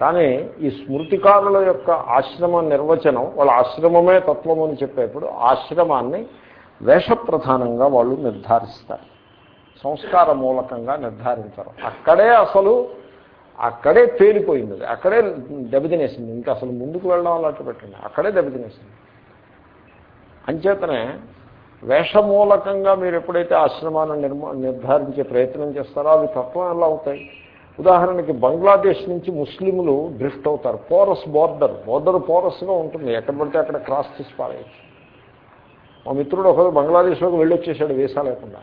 కానీ ఈ స్మృతికారుల యొక్క ఆశ్రమ నిర్వచనం వాళ్ళ ఆశ్రమమే తత్వం అని చెప్పేప్పుడు ఆశ్రమాన్ని వేషప్రధానంగా వాళ్ళు నిర్ధారిస్తారు. సంస్కార మూలకంగా నిర్ధారించరు. అక్కడే అసలు అక్కడే పేలిపోయింది. అక్కడే దెబ్బతినేసింది. ఇంకా అసలు ముందుకు వెళ్ళడం అలాంటి పెట్టండి. అక్కడే దెబ్బతినేసింది. అంచేతనే వేషమూలకంగా మీరు ఎప్పుడైతే ఆశ్రమాన్ని నిర్మా నిర్ధారించే ప్రయత్నం చేస్తారో అవి తత్వం ఎలా అవుతాయి? ఉదాహరణకి బంగ్లాదేశ్ నుంచి ముస్లింలు డ్రిఫ్ట్ అవుతారు. పోరస్ బోర్డర్ బోర్డర్ పోరస్గా ఉంటుంది. ఎక్కడ పడితే అక్కడ క్రాస్ చేసి పారేయచ్చు. మా మిత్రుడు ఒకరు బంగ్లాదేశ్లోకి వెళ్ళొచ్చేసాడు వీసా లేకుండా.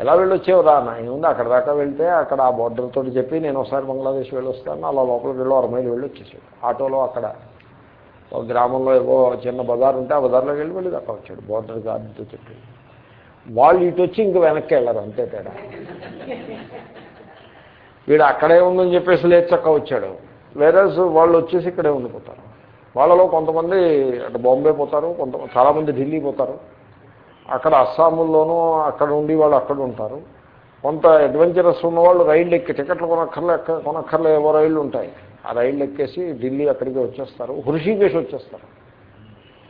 ఎలా వెళ్ళొచ్చేవు రా నా ఏముంది అక్కడ దాకా వెళ్తే అక్కడ ఆ బోర్డర్ తోటి చెప్పి నేను ఒకసారి బంగ్లాదేశ్ వెళ్ళొస్తాను అలా లోపలికి వెళ్ళి అర మైలు వెళ్ళొచ్చేసాడు. ఆటోలో అక్కడ ఒక గ్రామంలో ఏవో చిన్న బజార్ ఉంటే ఆ బజార్లోకి వెళ్ళి వెళ్ళి దాకా వచ్చాడు. బోర్డర్ గార్డుతో చెప్పి. వాళ్ళు ఇటు వచ్చి ఇంక వెనక్కి వెళ్ళరు అంతే తేడా. వీడు అక్కడే ఉందని చెప్పేసి లేచక్క వచ్చాడు. వేరే వాళ్ళు వచ్చేసి ఇక్కడే ఉండిపోతారు. వాళ్ళలో కొంతమంది అటు బాంబే పోతారు కొంత చాలామంది ఢిల్లీ పోతారు. అక్కడ అస్సాముల్లోనూ అక్కడ ఉండి వాళ్ళు అక్కడ ఉంటారు. కొంత అడ్వెంచరస్ ఉన్నవాళ్ళు రైళ్ళు ఎక్కి టికెట్లు కొనక్కర్లే ఎక్క కొనక్కర్లే ఏవో రైళ్ళు ఉంటాయి. ఆ రైళ్ళు ఎక్కేసి ఢిల్లీ అక్కడికి వచ్చేస్తారు. హృషికేశ్ వచ్చేస్తారు.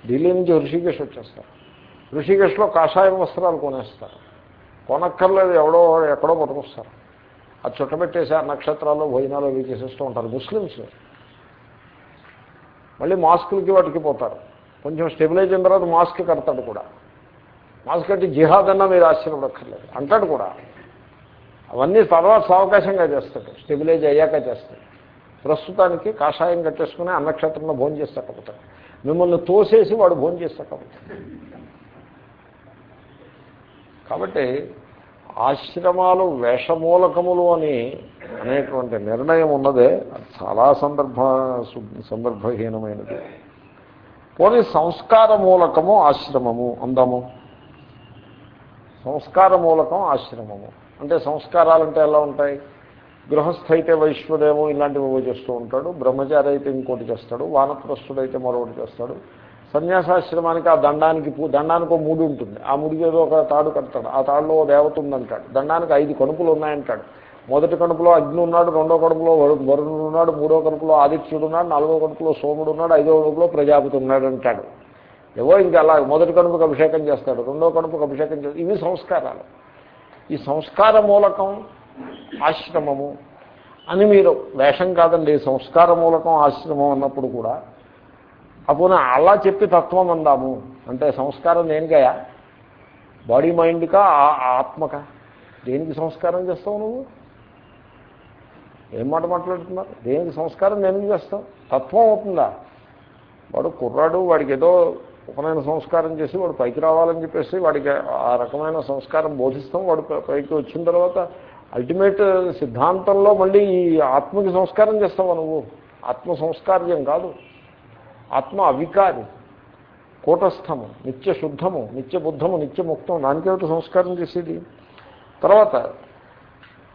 ఢిల్లీ నుంచి హృషికేశ్ వచ్చేస్తారు. హృషికేశ్లో కాషాయం వస్త్రాలు కొనేస్తారు. కొనక్కర్లేదు ఎవడో ఎక్కడో పట్టుకొస్తారు. అది చుట్టబెట్టేసి నక్షత్రాల్లో భోజనాలు అవి చేసేస్తూ ఉంటారు. ముస్లిమ్స్ మళ్ళీ మాస్కులకి వాటికి పోతారు. కొంచెం స్టెబిలైజ్ అయిన తర్వాత మాస్క్ కడతాడు కూడా. మాస్క్ కట్టి జిహాద్ అన్నా మీరు ఆశ్చర్యపడక్కర్లేదు. అంటాడు కూడా. అవన్నీ తర్వాత సావకాశంగా చేస్తాడు. స్టెబిలైజ్ అయ్యాక చేస్తాడు. ప్రస్తుతానికి కాషాయం కట్టేసుకుని అన్నక్షేత్రంలో భోజనం చేస్తాకపోతాడు. మిమ్మల్ని తోసేసి వాడు భోజనం చేస్తాకపోతాడు. కాబట్టి ఆశ్రమాలు వేషమూలకములు అని అనేటువంటి నిర్ణయం ఉన్నదే. అది చాలా సందర్భ సందర్భహీనమైనది. పోనీ సంస్కార మూలకము ఆశ్రమము అందాము? సంస్కార మూలకం ఆశ్రమము. అంటే సంస్కారాలంటే ఎలా ఉంటాయి? గృహస్థ అయితే వైశ్వదేవం ఇలాంటివి చేస్తూ ఉంటాడు. బ్రహ్మచారి అయితే ఇంకోటి చేస్తాడు. వానప్రస్థుడైతే మరొకటి చేస్తాడు. సన్యాసాశ్రమానికి ఆ దండానికి పూ దండానికి ఒక మూడు ఉంటుంది. ఆ ముడికి ఏదో ఒక తాడు కడతాడు. ఆ తాడులో ఓ దేవత ఉందంటాడు. దండానికి ఐదు కణుపులు ఉన్నాయంటాడు. మొదటి కడుపులో అగ్ని ఉన్నాడు రెండో కడుపులో వరు- వరుణుడు ఉన్నాడు మూడో కడుపులో ఆదిత్యుడు ఉన్నాడు నాలుగో కడుపులో సోముడు ఉన్నాడు ఐదో కడుపులో ప్రజాపతి ఉన్నాడు అంటాడు ఏవో ఇంకా అలా మొదటి కడుపుకి అభిషేకం చేస్తాడు రెండో కడుపుకి అభిషేకం చేస్తాడు. ఇవి సంస్కారాలు. ఈ సంస్కార మూలకం ఆశ్రమము అని మీరు వేషం కాదండి. సంస్కార మూలకం ఆశ్రమం అన్నప్పుడు కూడా అప్పుడు అలా చెప్పి తత్వం అందాము. అంటే సంస్కారం దేనికయా బాడీ మైండ్కా ఆ- దేనికి సంస్కారం చేస్తావు నువ్వు? ఏం మాట మాట్లాడుతున్నారు? దేనికి సంస్కారం దేనికి చేస్తావు? తత్వం అవుతుందా? వాడు కుర్రాడు వాడికి ఏదో ఉపనయన సంస్కారం చేసి వాడు పైకి రావాలని చెప్పేసి వాడికి ఆ రకమైన సంస్కారం బోధిస్తాం. వాడు పైకి వచ్చిన తర్వాత అల్టిమేట్ సిద్ధాంతంలో మళ్ళీ ఈ ఆత్మకి సంస్కారం చేస్తావా నువ్వు? ఆత్మ సంస్కార్యం కాదు. ఆత్మ అవికారి కూటస్థము నిత్య శుద్ధము నిత్య బుద్ధము నిత్య ముక్తం దానికేమిటి సంస్కారం చేసేది. తర్వాత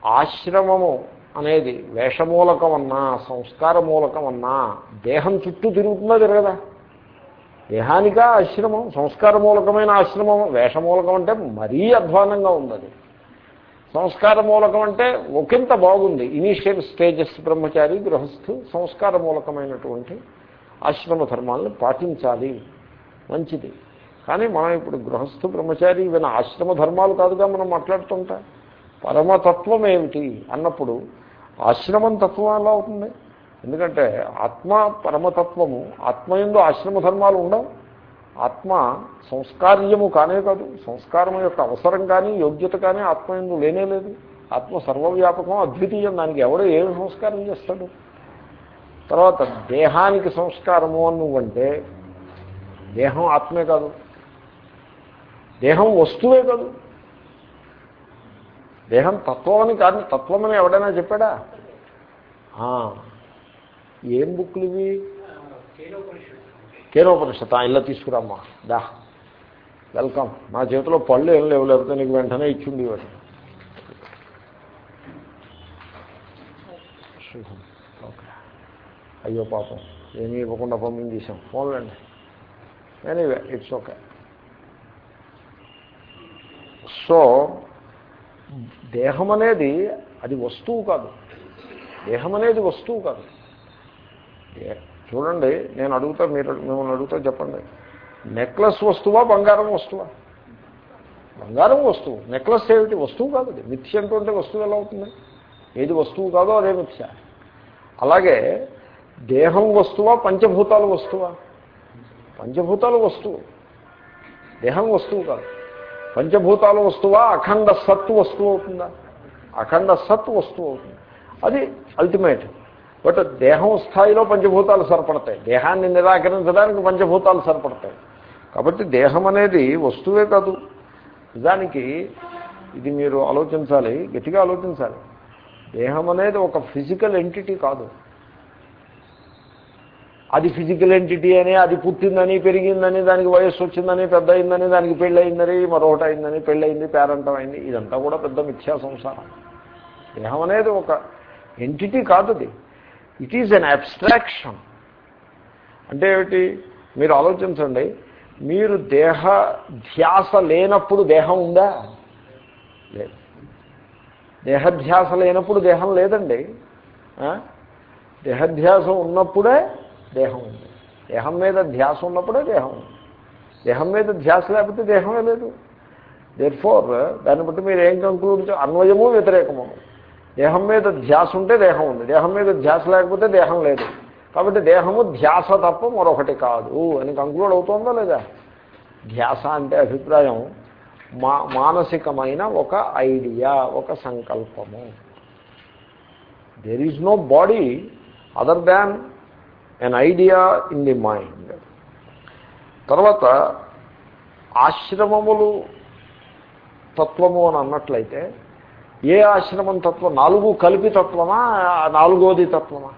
ఆశ్రమము అనేది వేషమూలకం అన్నా సంస్కార మూలకం అన్నా దేహం చుట్టూ తిరుగుతుందా తిరగదా దేహానికా ఆశ్రమం సంస్కార మూలకమైన ఆశ్రమం వేషమూలకం అంటే మరీ అధ్వానంగా ఉంది సంస్కార మూలకం అంటే ఒకంత బాగుంది. ఇనీషియల్ స్టేజెస్ బ్రహ్మచారి గృహస్థు సంస్కార మూలకమైనటువంటి ఆశ్రమ ధర్మాలను పాటించాలి. మంచిది. కానీ మనం ఇప్పుడు గృహస్థు బ్రహ్మచారి ఇవన్న ఆశ్రమ ధర్మాలు కాదుగా మనం మాట్లాడుతుంటా. పరమతత్వం ఏమిటి అన్నప్పుడు ఆశ్రమం తత్వం ఎలా అవుతుంది? ఎందుకంటే ఆత్మ పరమతత్వము ఆత్మయందు ఆశ్రమ ధర్మాలు ఉండవు. ఆత్మ సంస్కార్యము కానే కాదు. సంస్కారం యొక్క అవసరం కానీ యోగ్యత కానీ ఆత్మయందు లేనే లేదు. ఆత్మ సర్వవ్యాపకం అద్వితీయం. దానికి ఎవడో ఏమి సంస్కారం చేస్తాడు? తర్వాత దేహానికి సంస్కారము అని నువ్వంటే దేహం ఆత్మే కాదు. దేహం వస్తువే కాదు. దేహం తత్వం అని కాదు తత్వం అని ఎవడైనా చెప్పాడా? ఆ, ఏం బుక్లు ఇవి? కేనోపనిషత్ ఇలా తీసుకురామ్మా. దా. వెల్కమ్. నా చేతిలో పళ్ళు ఏం లేవు లేకపోతే నీకు వెంటనే ఇచ్చిండి వాడు శుభం. అయ్యో పాపం ఏమీ ఇవ్వకుండా పంపించేసాం ఫోన్లండి ఎనీవే ఇట్స్ ఓకే సో దేహం అనేది అది వస్తువు కాదు. దేహం అనేది వస్తువు కాదు. ఏ- చూడండి నేను అడుగుతా మీరు మిమ్మల్ని అడుగుతా చెప్పండి. నెక్లెస్ వస్తువా బంగారం వస్తువా? బంగారం వస్తువు. నెక్లెస్ ఏమిటి? వస్తువు కాదు అది. మిథ్య అంటుంటే వస్తువు ఎలా అవుతుంది? ఏది వస్తువు కాదో అదే మిథ్య. అలాగే దేహం వస్తువా పంచభూతాలు వస్తువా? పంచభూతాలు వస్తువు. దేహం వస్తువు కాదు. పంచభూతాలు వస్తువా అఖండ సత్తు వస్తువు అవుతుందా? అఖండ సత్ వస్తువు అవుతుంది. అది అల్టిమేట్ బట్ దేహం స్థాయిలో పంచభూతాలు సరిపడతాయి. దేహాన్ని నిరాకరించడానికి పంచభూతాలు సరిపడతాయి. కాబట్టి దేహం అనేది వస్తువే కాదు. నిజానికి ఇది మీరు ఆలోచించాలి గట్టిగా ఆలోచించాలి. దేహం అనేది ఒక ఫిజికల్ ఎంటిటీ కాదు. అది ఫిజికల్ ఎంటిటీ అని అది పుట్టిందని పెరిగిందని దానికి వయస్సు వచ్చిందని పెద్ద అయిందని దానికి పెళ్ళయిందని మరొకటి అయిందని పెళ్ళయింది పేరంటం అయింది ఇదంతా కూడా పెద్ద మిథ్యా సంసారం. దేహం అనేది ఒక ఎంటిటీ కాదు అది. ఇట్ ఈజ్ అన్ అబ్స్ట్రాక్షన్ అంటే ఏమిటి? మీరు ఆలోచించండి. మీరు దేహ ధ్యాస లేనప్పుడు దేహం ఉందా? లేదు. దేహధ్యాస లేనప్పుడు దేహం లేదండి. దేహధ్యాసం ఉన్నప్పుడే దేహం ఉంది. దేహం మీద ధ్యాస ఉన్నప్పుడే దేహం ఉంది. దేహం మీద ధ్యాస లేకపోతే దేహమే లేదు. దేర్ ఫోర్ దాన్ని బట్టి మీరు ఏం కంక్లూడ్ అన్వయము వ్యతిరేకము. దేహం మీద ధ్యాస ఉంటే దేహం ఉంది. దేహం మీద ధ్యాస లేకపోతే దేహం లేదు. కాబట్టి దేహము ధ్యాస తప్ప మరొకటి కాదు అని కంక్లూడ్ అవుతుందా లేదా? ధ్యాస అంటే అభిప్రాయం మా మానసికమైన ఒక ఐడియా ఒక సంకల్పము. There is no body other than an idea in the mind తర్వాత ఆశ్రమములు తత్వము అని అన్నట్లయితే ఏ ఆశ్రమం తత్వం? నాలుగు కలిపి తత్వమా? నాలుగోది తత్వమా?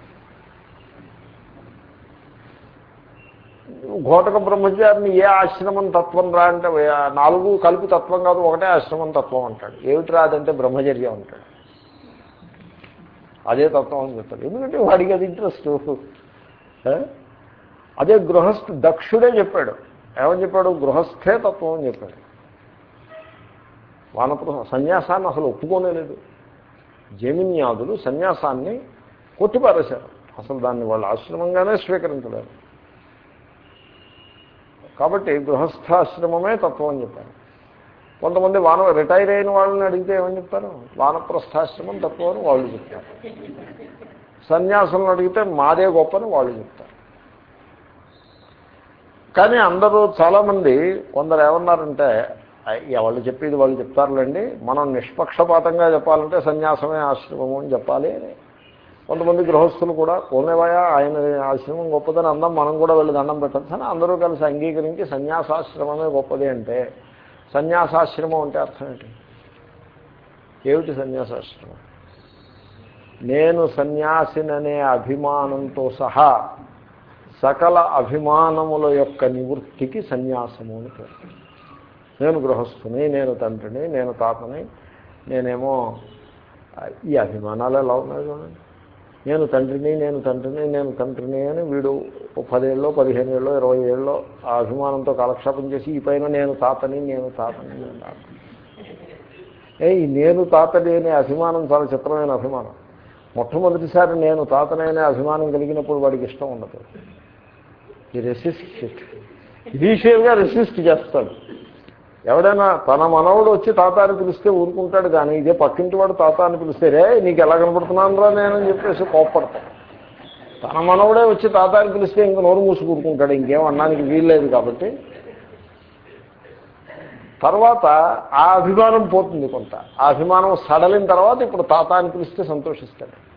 ఘోటక బ్రహ్మచారిని ఏ ఆశ్రమం తత్వం రా అంటే నాలుగు కలిపి తత్వం కాదు ఒకటే ఆశ్రమం తత్వం అంటాడు. ఏమిటి రాదంటే బ్రహ్మచర్యం అంటాడు. అదే తత్వం అని చెప్తాడు. ఎందుకంటే వాడికి అది ఇంట్రెస్ట్ అదే గృహస్థ దక్షుడే చెప్పాడు. ఏమని చెప్పాడు? గృహస్థే తత్వం అని చెప్పాడు. వానప్రస్థ సన్యాసాన్ని అసలు ఒప్పుకోలేదు జమిన్యాదులు సన్యాసాన్ని కొట్టిపారేశారు. అసలు దాన్ని వాళ్ళు ఆశ్రమంగానే స్వీకరించలేరు. కాబట్టి గృహస్థాశ్రమమే తత్వం అని చెప్పారు. కొంతమంది వాన రిటైర్ అయిన వాళ్ళని అడిగితే ఏమని చెప్తారు? వానప్రస్థాశ్రమం తత్వం అని వాళ్ళు చెప్తారు. సన్యాసులను అడిగితే మాదే గొప్పని వాళ్ళు చెప్తారు. కానీ అందరూ చాలామంది కొందరు ఏమన్నారంటే "అయ్య, వాళ్ళు చెప్పేది వాళ్ళు చెప్తారులేండి. మనం నిష్పక్షపాతంగా చెప్పాలంటే సన్యాసమే ఆశ్రమము అని చెప్పాలి అని. కొంతమంది గృహస్థులు కూడా పోనేవాయా ఆయన ఆశ్రమం గొప్పదని అందం మనం కూడా వెళ్ళి దండం పెట్టచ్చు అని అందరూ కలిసి అంగీకరించి సన్యాసాశ్రమమే గొప్పది అంటే సన్యాసాశ్రమం అంటే అర్థం ఏంటి? ఏమిటి సన్యాసాశ్రమం? నేను సన్యాసిననే అభిమానంతో సహా సకల అభిమానముల యొక్క నివృత్తికి సన్యాసము అని పేరు. నేను గృహస్థుని నేను తండ్రిని నేను తాతని నేనేమో ఈ అభిమానాలు ఎలా ఉన్నాయి చూడండి. నేను తండ్రిని నేను తండ్రిని నేను తండ్రిని అని వీడు పదేళ్ళలో పదిహేను ఏళ్ళలో ఇరవై ఏళ్ళలో ఆ అభిమానంతో కాలక్షేపం చేసి ఈ పైన నేను తాతని నేను తాతని నేను తాతని ఏ నేను తాతని అనే అభిమానం చాలా చిత్రమైన అభిమానం. మొట్టమొదటిసారి నేను తాతని అభిమానం కలిగినప్పుడు వాడికి ఇష్టం ఉండదు. ఈ రెసిస్ట్ ఇనీషియల్గా రెసిస్ట్ చేస్తాడు. ఎవడైనా తన మనవడు వచ్చి తాత అని పిలిస్తే ఊరుకుంటాడు కానీ ఇదే పక్కింటి వాడు తాత అని పిలిస్తే రే నీకు ఎలా కనపడుతున్నాను రా నేను అని చెప్పేసి కోప్పడతాను తన మనవుడే వచ్చి తాత అని పిలిస్తే ఇంక నోరు మూసి ఊరుకుంటాడు ఇంకేం అన్నానికి వీల్లేదు కాబట్టి తర్వాత ఆ అభిమానం పోతుంది కొంత. ఆ అభిమానం సడలిన తర్వాత ఇప్పుడు తాత అని పిలిస్తే సంతోషిస్తాడు.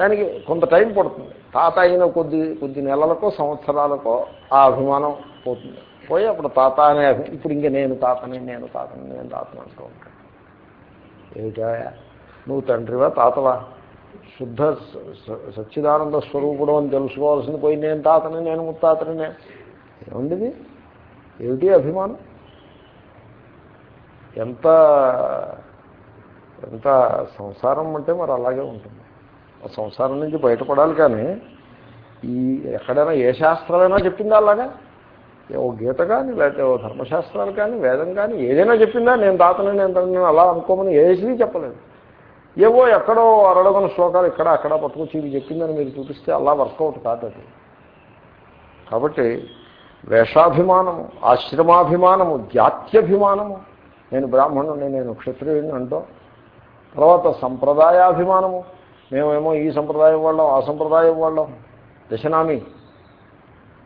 దానికి కొంత టైం పడుతుంది. తాత అయిన కొద్ది కొద్ది నెలలకో సంవత్సరాలకో ఆ అభిమానం పోతుంది. పోయి అప్పుడు తాత అనే అభి- ఇప్పుడు ఇంక నేను తాతని నేను తాతని నేను తాతని అంటూ ఉంటాను ఏమిటా? నువ్వు తండ్రివా తాతవా? శుద్ధ సచ్చిదానంద స్వరూపుడు అని తెలుసుకోవాల్సింది. పోయి నేను తాతని నేను ముత్తాతని నేను ఏముంది ఏమిటి అభిమానం? ఎంత ఎంత సంసారం అంటే మరి అలాగే ఉంటుంది. ఆ సంసారం నుంచి బయటపడాలి కానీ ఈ ఎక్కడైనా ఏ శాస్త్రాలైనా చెప్పిందా అలాగా? ఏ ఓ గీత కానీ లేకపోతే ఓ ధర్మశాస్త్రాలు కానీ వేదం కానీ ఏదైనా చెప్పిందా? నేను దాతను నేను నేను అలా అనుకోమని ఏది చెప్పలేదు. ఏవో ఎక్కడో అరడగన శ్లోకాలు ఇక్కడ అక్కడ పట్టుకొచ్చి ఇవి చెప్పిందని మీరు చూపిస్తే అలా వర్కౌట్ కాదు అది. కాబట్టి వేషాభిమానము ఆశ్రమాభిమానము జాత్యభిమానము నేను బ్రాహ్మణుని నేను క్షత్రియుడిని అంటో తర్వాత సంప్రదాయాభిమానము. మేమేమో ఈ సంప్రదాయం వాళ్ళం ఆ సంప్రదాయం వాళ్ళం. దశనామి.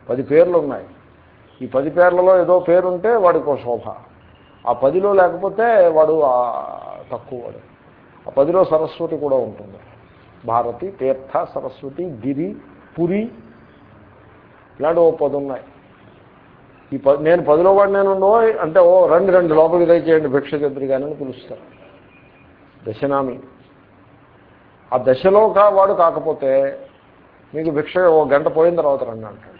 పది పేర్లు ఉన్నాయి. ఈ పది పేర్లలో ఏదో పేరుంటే వాడికి ఒక శోభ. ఆ పదిలో లేకపోతే వాడు తక్కువ వాడు. ఆ పదిలో సరస్వతి కూడా ఉంటుంది. భారతి తీర్థ సరస్వతి గిరి పురి ఇలాంటి ఓ పది ఉన్నాయి ఈ పది నేను పదిలో వాడు నేను అంటే ఓ రెండు రెండు లోపలికి దయచేయండి భిక్ష చద్రి కానీ అని పిలుస్తారు. దశనామి. ఆ దశలో కా వాడు కాకపోతే మీకు భిక్ష ఓ గంట పోయిన తర్వాత రండి అంటాడు.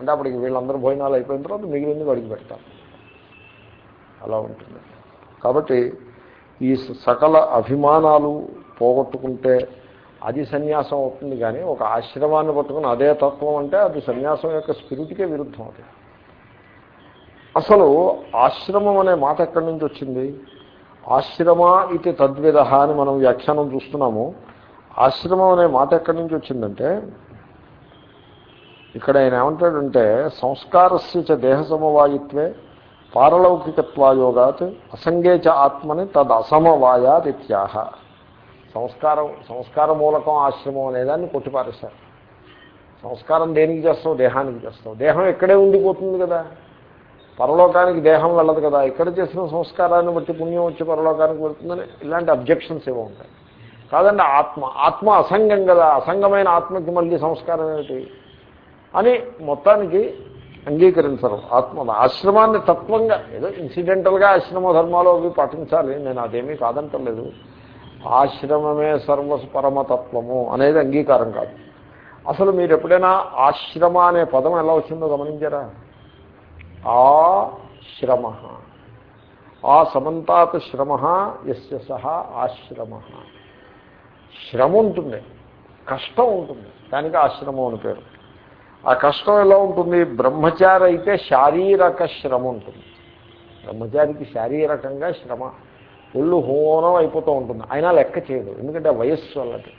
అంటే అప్పటికి వీళ్ళందరూ భోజనాలు అయిపోయిన తర్వాత మిగిలింది వాడికి పెడతారు. అలా ఉంటుంది. కాబట్టి ఈ సకల అభిమానాలు పోగొట్టుకుంటే అది సన్యాసం అవుతుంది కానీ ఒక ఆశ్రమాన్ని పట్టుకుని అదే తత్వం అంటే అది సన్యాసం యొక్క స్పిరిట్కే విరుద్ధం అవుతుంది అసలు ఆశ్రమం అనే మాట ఎక్కడి నుంచి వచ్చింది? ఆశ్రమ ఇది తద్విధ అని మనం వ్యాఖ్యానం చూస్తున్నాము. ఆశ్రమం అనే మాట ఎక్కడి నుంచి వచ్చిందంటే ఇక్కడ ఆయన ఏమంటాడంటే సంస్కారస్య దేహ సమవాయిత్వే పారలౌకికత్వాయోగాత్ అసంగేచ ఆత్మని తద్ అసమవాయాత్ ఇత్యాహ. సంస్కారం సంస్కార మూలకం ఆశ్రమం అనేదాన్ని కొట్టిపారేశారు. సంస్కారం దేనికి చేస్తావు? దేహానికి చేస్తావు. దేహం ఇక్కడే ఉండిపోతుంది కదా. పరలోకానికి దేహం వెళ్ళదు కదా. ఇక్కడ చేసిన సంస్కారాన్ని బట్టి పుణ్యం వచ్చి పరలోకానికి వెళ్తుందని ఇలాంటి అబ్జెక్షన్స్ ఏవో ఉంటాయి. కాదండి ఆత్మ. ఆత్మ అసంగం కదా. అసంగమైన ఆత్మకి మళ్ళీ సంస్కారం ఏమిటి? అని మొత్తానికి అంగీకరించరు. ఆత్మ ఆశ్రమాన్ని తత్వంగా ఏదో ఇన్సిడెంటల్గా ఆశ్రమ ధర్మాలు అవి పాటించాలి. నేను అదేమీ కాదంటలేదు. ఆశ్రమమే సర్వ పరమతత్వము అనేది అంగీకారం కాదు. అసలు మీరు ఎప్పుడైనా ఆశ్రమ అనే పదం ఎలా వచ్చిందో గమనించారా? ఆ శ్రమ ఆ సమంతాత్ శ్రమ ఎస్య సహా ఆశ్రమ. శ్రమ ఉంటుంది కష్టం ఉంటుంది దానికి ఆశ్రమం అని పేరు. ఆ కష్టం ఎలా ఉంటుంది? బ్రహ్మచారి అయితే శారీరక శ్రమ ఉంటుంది. బ్రహ్మచారికి శారీరకంగా శ్రమ ఒళ్ళు హోనం అయిపోతూ ఉంటుంది. అయినా లెక్క చేయదు ఎందుకంటే వయస్సు అన్నది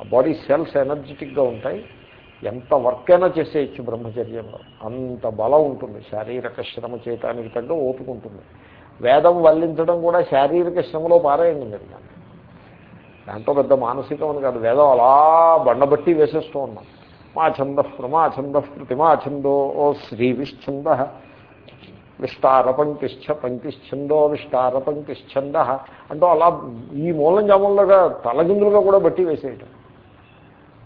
ఆ బాడీ సెల్స్ ఎనర్జెటిక్గా ఉంటాయి ఎంత వర్క్ అయినా చేసేయచ్చు బ్రహ్మచర్యంలో అంత బలం ఉంటుంది. శారీరక శ్రమ చేయటానికి తగ్గ ఓపుకుంటుంది వేదం వల్లించడం కూడా శారీరక శ్రమలో పారాయండి మీరు దాంట్లో పెద్ద మానసికం కాదు వేదం అలా బండబట్టి వేసేస్తూ ఉన్నాం. మా ఛంద ప్రమా ఛంద ప్రతిమా ఛందో ఓ శ్రీ విశ్చంద విస్తార పంక్తిశ్చ పంక్తిశ్చందో విస్తార పంక్తిశ్చంద అంటూ అలా ఈ మూలం జామంలోగా తలగిందులుగా కూడా బట్టి వేసేయటం.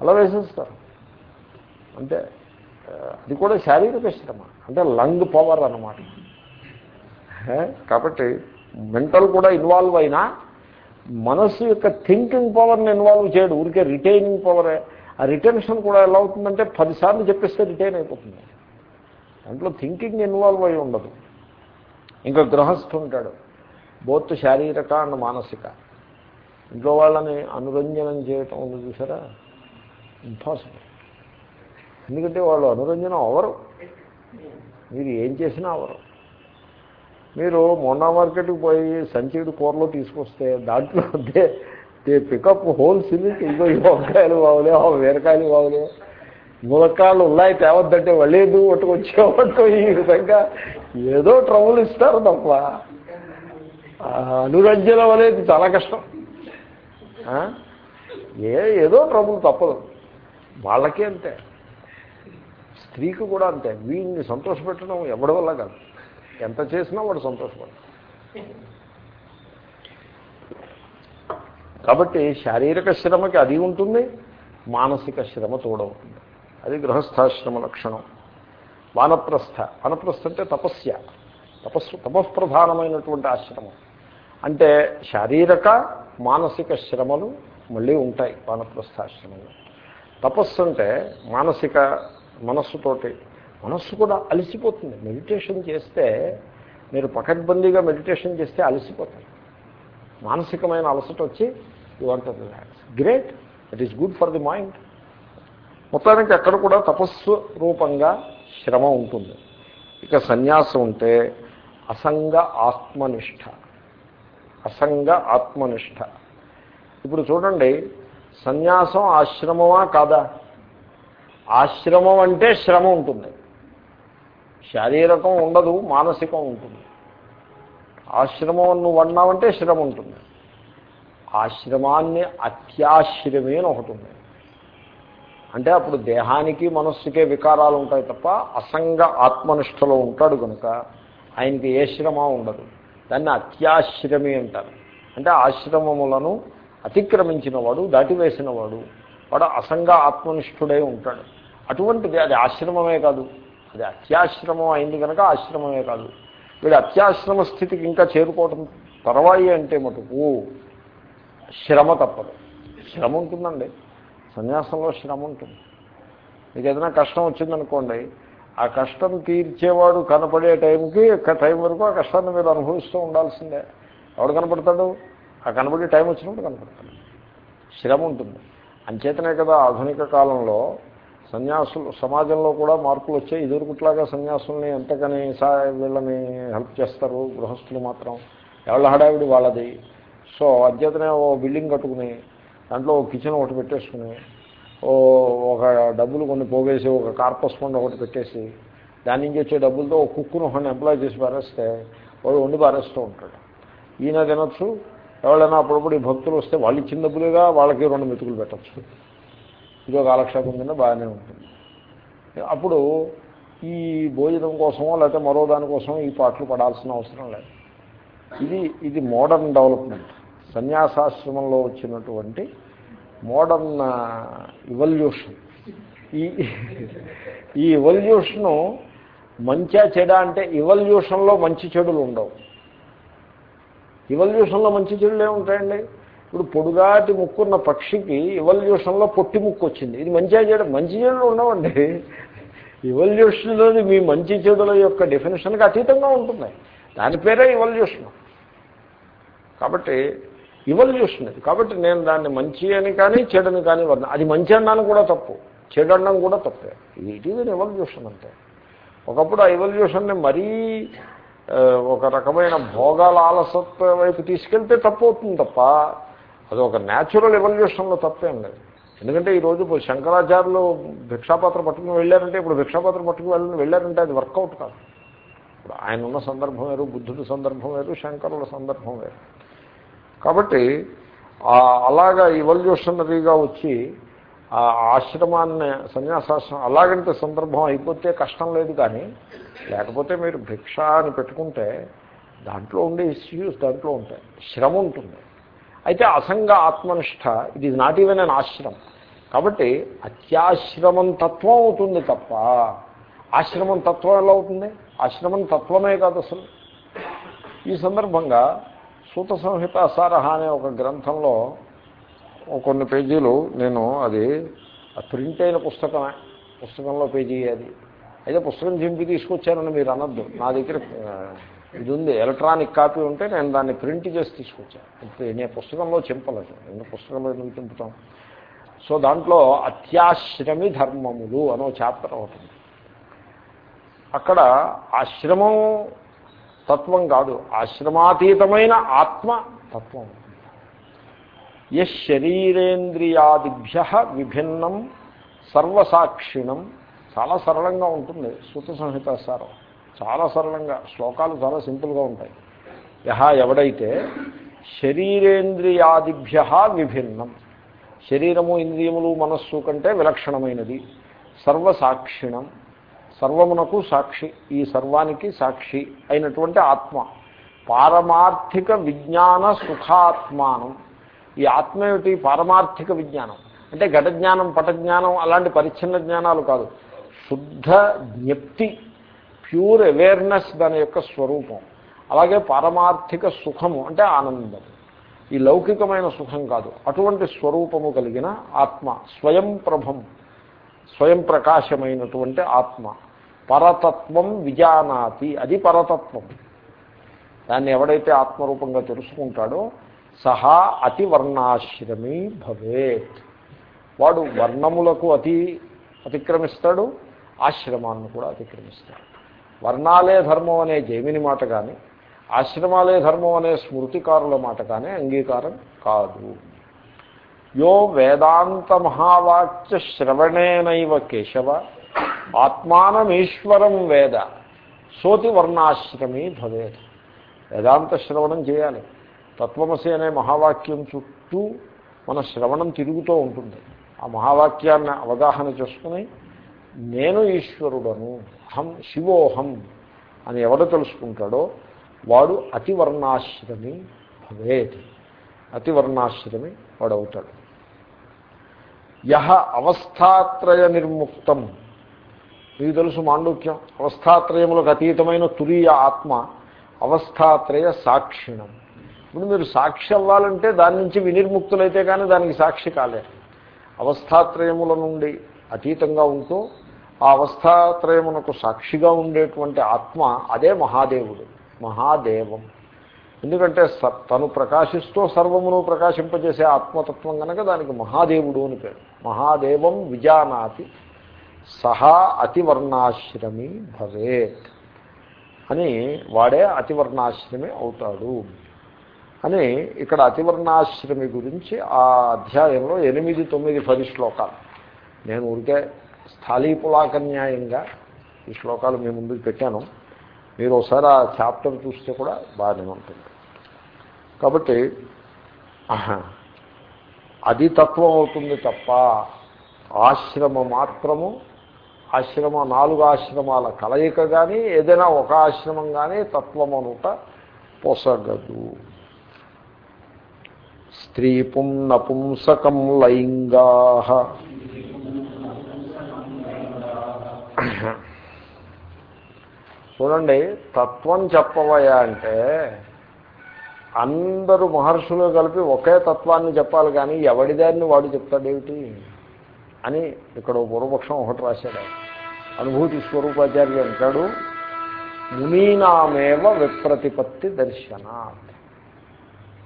అలా వేసేస్తారు. అంటే అది కూడా శారీరక శ్రమ అంటే లంగ్ పవర్ అన్నమాట. కాబట్టి మెంటల్ కూడా ఇన్వాల్వ్ అయినా మనస్సు యొక్క థింకింగ్ పవర్ని ఇన్వాల్వ్ చేయడు. ఊరికే రిటైనింగ్ పవరే. ఆ రిటెన్షన్ కూడా ఎలా అవుతుందంటే పదిసార్లు చెప్పేస్తే రిటైన్ అయిపోతుంది. దాంట్లో థింకింగ్ ఇన్వాల్వ్ అయి ఉండదు. ఇంకా గృహస్థు ఉంటాడు. బోత్ శారీరక అండ్ మానసిక. ఇంట్లో వాళ్ళని అనురంజనం చేయటం ఉంది చూసారా? ఇంపాసిబుల్ ఎందుకంటే వాళ్ళు అనురంజనం అవరు. మీరు ఏం చేసినా అవరు. మీరు మొండా మార్కెట్కి పోయి సంచీడు కూరలో తీసుకొస్తే దాంట్లో దే పికప్ హోల్స్ ఇన్ ఇదిగో ఈ వంకాయలు బాగులే వేరకాయలు బాగులే ములక్కాళ్ళు ఉన్నాయి తేవద్దంటే మళ్ళీ ఎందుకు ఈ విధంగా ఏదో ట్రబుల్ ఇస్తారు తప్ప. అనురంజనం అనేది చాలా కష్టం. ఏ ఏదో ట్రబుల్ తప్పదు. వాళ్ళకే అంతే. స్త్రీకి కూడా అంతే. వీడిని సంతోషపెట్టడం ఎవడి వల్ల కాదు. ఎంత చేసినా వాడు సంతోషపడతాడు కాబట్టి శారీరక శ్రమకి అది ఉంటుంది మానసిక శ్రమ తోడవుతుంది. అది గృహస్థాశ్రమ లక్షణం. వానప్రస్థ. వానప్రస్థ అంటే తపస్య. తపస్సు తపస్ప్రధానమైనటువంటి ఆశ్రమం. అంటే శారీరక మానసిక శ్రమలు మళ్ళీ ఉంటాయి వానప్రస్థాశ్రమంలో తపస్సు అంటే మానసిక మనస్సుతోటి. మనస్సు కూడా అలసిపోతుంది. మెడిటేషన్ చేస్తే మీరు పకడ్బందీగా మెడిటేషన్ చేస్తే అలసిపోతారు. మానసికమైన అలసట వచ్చి you want relax great it is good for the mind మొత్తానికి అక్కడ కూడా తపస్సు రూపంగా శ్రమ ఉంటుంది. ఇక సన్యాసం ఉంటే అసంగ ఆత్మనిష్ట. అసంగ ఆత్మనిష్ట. ఇప్పుడు చూడండి సన్యాసం ఆశ్రమమా కాదా? ఆశ్రమం అంటే శ్రమ ఉంటుంది. శారీరకం ఉండదు మానసికం ఉంటుంది. ఆశ్రమం నువ్వు అన్నావంటే శ్రమ ఉంటుంది. ఆశ్రమాన్ని అత్యాశ్రమే అని ఒకటి ఉంది. అంటే అప్పుడు దేహానికి మనస్సుకే వికారాలు ఉంటాయి తప్ప అసంగ ఆత్మనిష్టలో ఉంటాడు కనుక ఆయనకి ఏ శ్రమ ఉండదు. దాన్ని అత్యాశ్రమి అంటారు. అంటే ఆశ్రమములను అతిక్రమించిన వాడు దాటివేసిన వాడు వాడు అసంగ ఆత్మనిష్ఠుడై ఉంటాడు. అటువంటిది అది ఆశ్రమమే కాదు. అది అత్యాశ్రమం అయింది కనుక ఆశ్రమమే కాదు. వీడు అత్యాశ్రమ స్థితికి ఇంకా చేరుకోవటం తర్వాయి అంటే మటుకు శ్రమ తప్పదు. శ్రమ ఉంటుందండి. సన్యాసంలో శ్రమ ఉంటుంది. మీకు ఏదైనా కష్టం వచ్చిందనుకోండి ఆ కష్టం తీర్చేవాడు కనపడే టైంకి టైం వరకు ఆ కష్టాన్ని మీరు అనుభవిస్తూ ఉండాల్సిందే. ఎవడు కనపడతాడు? ఆ కనపడే టైం వచ్చినప్పుడు కనపడతాడు. శ్రమ ఉంటుంది. అంచేతనే కదా ఆధునిక కాలంలో సన్యాసులు సమాజంలో కూడా మార్పులు వచ్చాయి. ఎదురుకుట్లాగా సన్యాసుల్ని ఎంతకని సా వీళ్ళని హెల్ప్ చేస్తారు? గృహస్థులు మాత్రం ఎవళ్ళ హడావిడి వాళ్ళది? సో అధ్యతనే ఓ బిల్డింగ్ కట్టుకుని దాంట్లో ఓ కిచెన్ ఒకటి పెట్టేసుకుని ఓ ఒక డబ్బులు కొన్ని పోగేసి ఒక కార్పస్ ఫండ్ ఒకటి పెట్టేసి దాని నుంచి వచ్చే డబ్బులతో ఒక కుక్కును ఒకటి ఎంప్లాయ్ చేసి పారేస్తే వాడు వండి పారేస్తూ ఉంటాడు. ఈయన తినొచ్చు. ఎవరైనా అప్పుడప్పుడు ఈ భక్తులు వస్తే వాళ్ళు ఇచ్చిన డబ్బులుగా వాళ్ళకి రెండు మెతుకులు పెట్టచ్చు. ఇదో కాలక్షేపం కింద బాగానే ఉంటుంది. అప్పుడు ఈ భోజనం కోసమో లేకపోతే మరో దానికోసమో ఈ పాటలు పడాల్సిన అవసరం లేదు. ఇది ఇది మోడర్న్ డెవలప్మెంట్. సన్యాసాశ్రమంలో వచ్చినటువంటి మోడర్న్ ఇవల్యూషన్ ఈ ఈ ఇవల్యూషను మంచా చెడ అంటే ఇవల్యూషన్లో మంచి చెడులు ఉండవు. ఇవల్యూషన్లో మంచి చెడులు ఏముంటాయండి? ఇప్పుడు పొడుగాటి ముక్కున్న పక్షికి ఇవల్యూషన్లో పొట్టి ముక్కు వచ్చింది. ఇది మంచిగా చేయడం మంచి చెడులు ఉండవండి. ఇవల్యూషన్లోని మీ మంచి చెడుల యొక్క డెఫినేషన్కి అతీతంగా ఉంటుంది దాని పేరే ఇవల్యూషన్ కాబట్టి ఇవల్యూషన్ అది కాబట్టి నేను దాన్ని మంచి అని కానీ చెడని కానీ వర్ణ అది మంచి అన్నాను కూడా తప్పు. చెడు అన్నం కూడా తప్పే. ఇది ఇట్ ఈజ్ ఇవల్యూషన్ అంటే ఒకప్పుడు ఆ ఇవల్యూషన్ని మరీ ఒక రకమైన భోగాల ఆలసత్వ వైపు తీసుకెళ్తే తప్పు అవుతుంది తప్ప అది ఒక న్యాచురల్ ఎవల్యూషన్లో తప్పే ఉండదు ఎందుకంటే ఈరోజు శంకరాచార్యులు భిక్షాపాత్ర పట్టుకుని వెళ్ళారంటే ఇప్పుడు భిక్షాపాత్ర పట్టుకుని వెళ్ళని వెళ్ళారంటే అది వర్కౌట్ కాదు. ఇప్పుడు ఆయన ఉన్న సందర్భం వేరు బుద్ధుడి సందర్భం వేరు శంకరుల సందర్భం వేరు. కాబట్టి అలాగా ఇవల్యూషనరీగా వచ్చి ఆ ఆశ్రమాన్ని సన్యాసాశ్రమం అలాగంటే సందర్భం అయిపోతే కష్టం లేదు కానీ లేకపోతే మీరు భిక్ష అని పెట్టుకుంటే దాంట్లో ఉండే ఇష్యూస్ దాంట్లో ఉంటాయి. శ్రమ ఉంటుంది. అయితే అసంగ ఆత్మనిష్ట it is not even an ఆశ్రమం. కాబట్టి అత్యాశ్రమం తత్వం అవుతుంది తప్ప ఆశ్రమం తత్వం ఎలా అవుతుంది? ఆశ్రమం తత్వమే కాదు అసలు. ఈ సందర్భంగా సూత సంహిత అసారహ అనే ఒక గ్రంథంలో కొన్ని పేజీలు నేను అది ప్రింట్ అయిన పుస్తకమే. పుస్తకంలో పేజీ అది. అయితే పుస్తకం చింపి తీసుకొచ్చానని మీరు అనద్దు. నా దగ్గర ఇది ఉంది ఎలక్ట్రానిక్ కాపీ ఉంటే నేను దాన్ని ప్రింట్ చేసి తీసుకొచ్చాను. ఇప్పుడు నేను పుస్తకంలో చింపలేదు. నేను పుస్తకంలో ఎందుకు చింపుతాం? సో దాంట్లో అత్యాశ్రమి ధర్మములు అనో చాప్టర్ అవుతుంది అక్కడ ఆశ్రమం తత్వం కాదు ఆశ్రమాతీతమైన ఆత్మ తత్వం. యశ్ శరీరేంద్రియాదిభ్య విభిన్నం సర్వసాక్షిణం. చాలా సరళంగా ఉంటుంది సూత సంహిత సారం. చాలా సరళంగా శ్లోకాలు చాలా సింపుల్గా ఉంటాయి. యహ ఎవడైతే శరీరేంద్రియాదిభ్య విభిన్నం శరీరము ఇంద్రియములు మనస్సు కంటే విలక్షణమైనది సర్వసాక్షిణం సర్వమునకు సాక్షి ఈ సర్వానికి సాక్షి అయినటువంటి ఆత్మ పారమార్థిక విజ్ఞాన సుఖాత్మానం. ఈ ఆత్మ ఏమిటి? పారమార్థిక విజ్ఞానం. అంటే ఘట జ్ఞానం పటజ్ఞానం అలాంటి పరిచ్ఛిన్న జ్ఞానాలు కాదు. శుద్ధ జ్ఞప్తి ప్యూర్ అవేర్నెస్ దాని యొక్క స్వరూపం. అలాగే పారమార్థిక సుఖము అంటే ఆనందం. ఈ లౌకికమైన సుఖం కాదు. అటువంటి స్వరూపము కలిగిన ఆత్మ స్వయం ప్రభం స్వయం ప్రకాశమైనటువంటి ఆత్మ. పరతత్వం విజానాతి అది పరతత్వం. దాన్ని ఎవడైతే ఆత్మరూపంగా తెలుసుకుంటాడో సహా అతి వర్ణాశ్రమీ భవేత్. వాడు వర్ణములకు అతి అతిక్రమిస్తాడు ఆశ్రమాన్ని కూడా అతిక్రమిస్తాడు. వర్ణాలే ధర్మం అనే జైమిని మాట కానీ ఆశ్రమాలే ధర్మం అనే స్మృతికారుల మాట కానీ అంగీకారం కాదు. యో వేదాంత మహావాక్య శ్రవణేనైవ కేశవ ఆత్మానమీశ్వరం వేద సోతి వర్ణాశ్రమీ భవేత్ వేదాంత శ్రవణం చేయాలి. తత్వమసి అనే మహావాక్యం చుట్టూ మన శ్రవణం తిరుగుతూ ఉంటుంది. ఆ మహావాక్యాన్ని అవగాహన చేసుకుని నేను ఈశ్వరుడను. అహం శివోహం అని ఎవడు తెలుసుకుంటాడో వాడు అతివర్ణాశ్రమి భవేత్. అతివర్ణాశ్రమి వాడవుతాడు. యహ అవస్థాత్రయ నిర్ముక్తం. మీకు తెలుసు మాండూక్యం. అవస్థాత్రయములకు అతీతమైన తురీయ ఆత్మ అవస్థాత్రయ సాక్షిణం. ఇప్పుడు మీరు సాక్షి అవ్వాలంటే దాని నుంచి వినిర్ముక్తులైతే కానీ దానికి సాక్షి కాలేరు అవస్థాత్రయముల నుండి అతీతంగా ఉంటూ ఆ అవస్థాత్రయమునకు సాక్షిగా ఉండేటువంటి ఆత్మ అదే మహాదేవుడు మహాదేవం. ఎందుకంటే తను ప్రకాశిస్తూ సర్వమును ప్రకాశింపజేసే ఆత్మతత్వం కనుక దానికి మహాదేవుడు అని పేరు. మహాదేవం విజానాతి సహా అతివర్ణాశ్రమి భవేత్ అని వాడే అతివర్ణాశ్రమి అవుతాడు. అని ఇక్కడ అతివర్ణాశ్రమి గురించి ఆ అధ్యాయంలో ఎనిమిది తొమ్మిది పది శ్లోకాలు. నేను ఊరికే స్థాళీపులాకన్యాయంగా ఈ శ్లోకాలు మీ ముందుకు పెట్టాను. మీరు ఒకసారి ఆ చాప్టర్ చూస్తే కూడా బాగానే ఉంటుంది. కాబట్టి అది తత్వం అవుతుంది తప్ప ఆశ్రమ మాత్రము ఆశ్రమ నాలుగు ఆశ్రమాల కలయిక కానీ ఏదైనా ఒక ఆశ్రమం కానీ తత్వం అనుట పొసగదు. స్త్రీ పుం నపుంసకం లైంగా. చూడండి తత్వం చెప్పవయా అంటే అందరూ మహర్షులు కలిపి ఒకే తత్వాన్ని చెప్పాలి కానీ ఎవడిదాన్ని వాడు చెప్తాడేమిటి అని ఇక్కడ పూర్వపక్షం ఒకటి రాశాడు. అనుభూతి స్వరూపాచార్య అంటాడు మునీనామేవ విప్రతిపత్తి దర్శన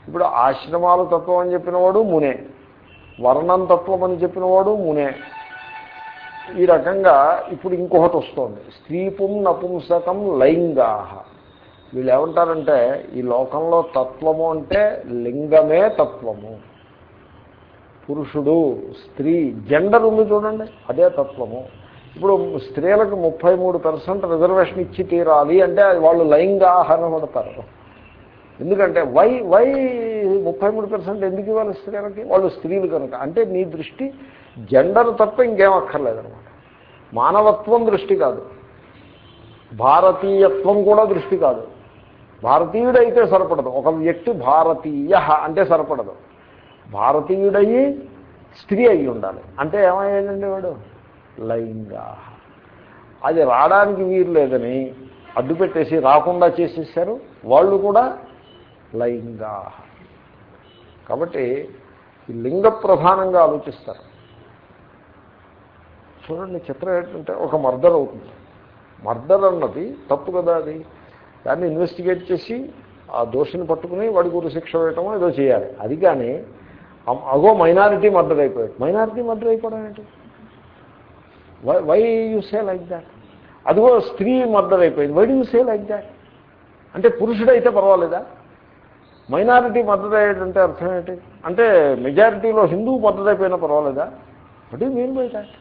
ఇప్పుడు ఆశ్రమాల తత్వం అని చెప్పినవాడు మునే వర్ణం తత్వం అని చెప్పినవాడు మునే ఈ రకంగా ఇప్పుడు ఇంకొకటి వస్తుంది. స్త్రీపుం నపుంసకం లైంగాహ వీళ్ళు ఏమంటారంటే ఈ లోకంలో తత్వము అంటే లింగమే తత్వము. పురుషుడు స్త్రీ జెండర్ ఉంది చూడండి అదే తత్వము. ఇప్పుడు స్త్రీలకు ముప్పై మూడు పర్సెంట్ రిజర్వేషన్ ఇచ్చి తీరాలి అంటే వాళ్ళు లైంగాహారం పడతారు ఎందుకంటే వై వై ముప్పై మూడు పర్సెంట్ ఎందుకు ఇవ్వాలి స్త్రీలకి? వాళ్ళు స్త్రీలు కనుక. అంటే నీ దృష్టి జెండర్ తప్ప ఇంకేం అక్కర్లేదనమాట మానవత్వం దృష్టి కాదు. భారతీయత్వం కూడా దృష్టి కాదు. భారతీయుడైతే సరిపడదు. ఒక వ్యక్తి భారతీయ అంటే సరిపడదు. భారతీయుడయ్యి స్త్రీ అయి ఉండాలి. అంటే ఏమయ్యాడండి వాడు? లైంగా. అది రావడానికి వీలు లేదని అడ్డు పెట్టేసి రాకుండా చేసేసారు వాళ్ళు కూడా లైంగా. కాబట్టి లింగ ప్రధానంగా ఆలోచిస్తారు. చూడండి చిత్రం ఏంటంటే ఒక మర్దర్ అవుతుంది. మర్దర్ అన్నది తప్పు కదా అది. దాన్ని ఇన్వెస్టిగేట్ చేసి ఆ దోషిని పట్టుకుని వాడి గురి శిక్ష వేయటమో ఏదో చేయాలి. అది కానీ అగో మైనారిటీ మర్డర్ అయిపోయాడు. మైనారిటీ మర్డర్ అయిపోవడం ఏంటి? Why why you say like that అదిగో స్త్రీ మర్డర్ అయిపోయింది. Why you say like that అంటే పురుషుడైతే పర్వాలేదా? మైనారిటీ మద్దతు అయ్యేటంటే అర్థం ఏంటి? అంటే మెజారిటీలో హిందూ మద్దతు అయిపోయినా పర్వాలేదా? What you mean by that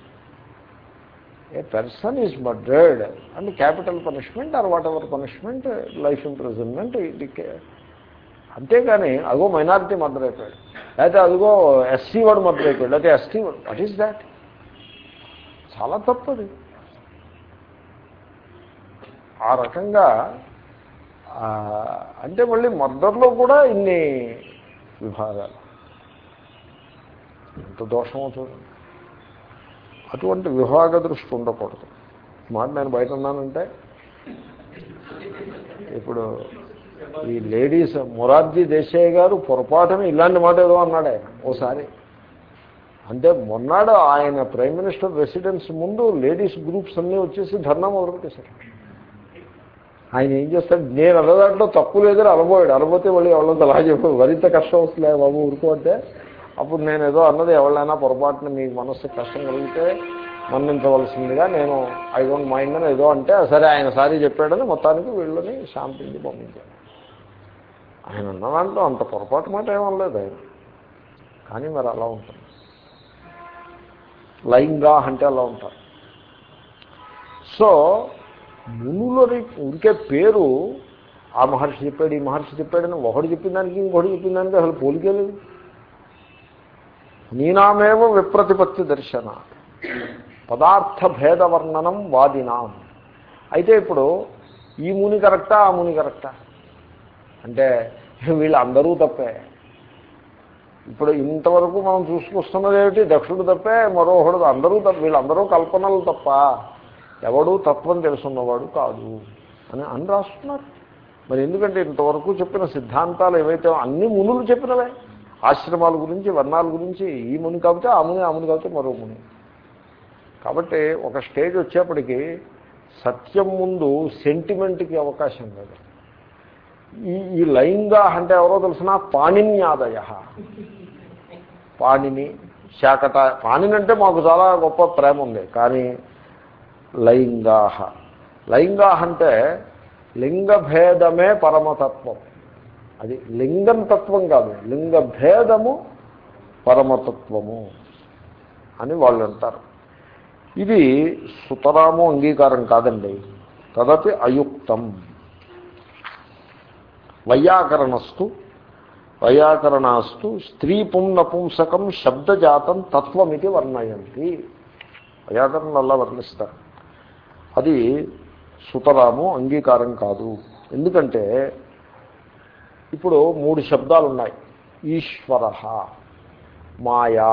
a person is murdered and capital punishment or whatever punishment life imprisonment అంతేగాని అగో మైనారిటీ మర్డర్ అయిపోయాడు. లేకపోతే అదిగో ఎస్సీ వాడు మర్డర్ అయిపోయాడు. లేకపోతే ఎస్టీ వాడు వాట్ ఈస్ దాట్ చాలా తప్పది. ఆ రకంగా అంటే మళ్ళీ మర్డర్లో కూడా ఇన్ని విభాగాలు. ఎంత దోషమో చూడండి. అటువంటి విభాగ దృష్టి ఉండకూడదు. మాట నేను బయట ఉన్నానంటే ఇప్పుడు ఈ లేడీస్ మొరార్జీ దేశాయ్ గారు పొరపాటున ఇలాంటి మాట ఏదో అన్నాడు ఆయన ఓసారి. అంటే మొన్నాడు ఆయన ప్రైమ్ మినిస్టర్ రెసిడెన్స్ ముందు లేడీస్ గ్రూప్స్ అన్నీ వచ్చేసి ధర్నా మొదలుపెట్టేశారు. ఆయన ఏం చేస్తాడు? నేను అన్నదాంట్లో తప్పు లేదని అలబోయాడు. అలబోతే మళ్ళీ ఎవరో అలా చెప్పు మరింత కష్టం వస్తుందే బాబు ఊరుకోంటే అప్పుడు నేను ఏదో అన్నది ఎవరైనా పొరపాటున మీ మనస్సు కష్టం కలిగితే మన్నించవలసిందిగా నేను ఐ డోంట్ మైండ్ అని ఏదో అంటే సరే ఆయన సారీ చెప్పాడని మొత్తానికి వీళ్ళని శాంతించి పంపించాను. ఆయన ఉన్న దాంట్లో అంత పొరపాటు మాట ఏమనలేదు ఆయన. కానీ మరి అలా ఉంటుంది లైంగా అంటే అలా ఉంటారు. సో మునులని ఉరికే పేరు ఆ మహర్షి చెప్పాడు ఈ మహర్షి చెప్పాడని ఒకటి చెప్పిన దానికి ఇంకొకటి చెప్పిన దానికి అసలు పోలికే లేదు. నీనామేవ విప్రతిపత్తి దర్శన. పదార్థ భేద వర్ణనం వాదినాం. అయితే ఇప్పుడు ఈ ముని కరెక్టా ఆ ముని కరెక్టా? అంటే వీళ్ళందరూ తప్పే. ఇప్పుడు ఇంతవరకు మనం చూసుకొస్తున్నది ఏమిటి? దక్షుడు తప్పే మరోహడు అందరూ తప్ప వీళ్ళందరూ కల్పనలు తప్ప. ఎవడూ తత్వం తెలుసున్నవాడు కాదు అని అని రాస్తున్నారు. మరి ఎందుకంటే ఇంతవరకు చెప్పిన సిద్ధాంతాలు ఏవైతే అన్ని మునులు చెప్పినవే. ఆశ్రమాల గురించి వర్ణాల గురించి ఈ ముని కాబట్టి ఆ ముని ఆ ముని కాబట్టి మరో ముని. కాబట్టి ఒక స్టేజ్ వచ్చేప్పటికి సత్యం ముందు సెంటిమెంట్కి అవకాశం లేదు. ఈ ఈ లైంగా అంటే ఎవరో తెలిసిన? పాణిన్యాదయ. పాణిని శాకట పాణిని అంటే మాకు చాలా గొప్ప ప్రేమ ఉంది కానీ లైంగాహ. లైంగాహ అంటే లింగభేదమే పరమతత్వం. అది లింగం తత్వం కాదు. లింగ భేదము పరమతత్వము అని వాళ్ళు అంటారు ఇది సుతరాము అంగీకారం కాదండి. తదపి అయుక్తం. వైయాకరణస్తు వైయాకరణాస్తు స్త్రీ పుంనపుంసకం శబ్దజాతం తత్వమితి వర్ణయంతి. వైయాకరణలు అలా వర్ణిస్తారు. అది సుతరాము అంగీకారం కాదు. ఎందుకంటే ఇప్పుడు మూడు శబ్దాలు ఉన్నాయి ఈశ్వర మాయా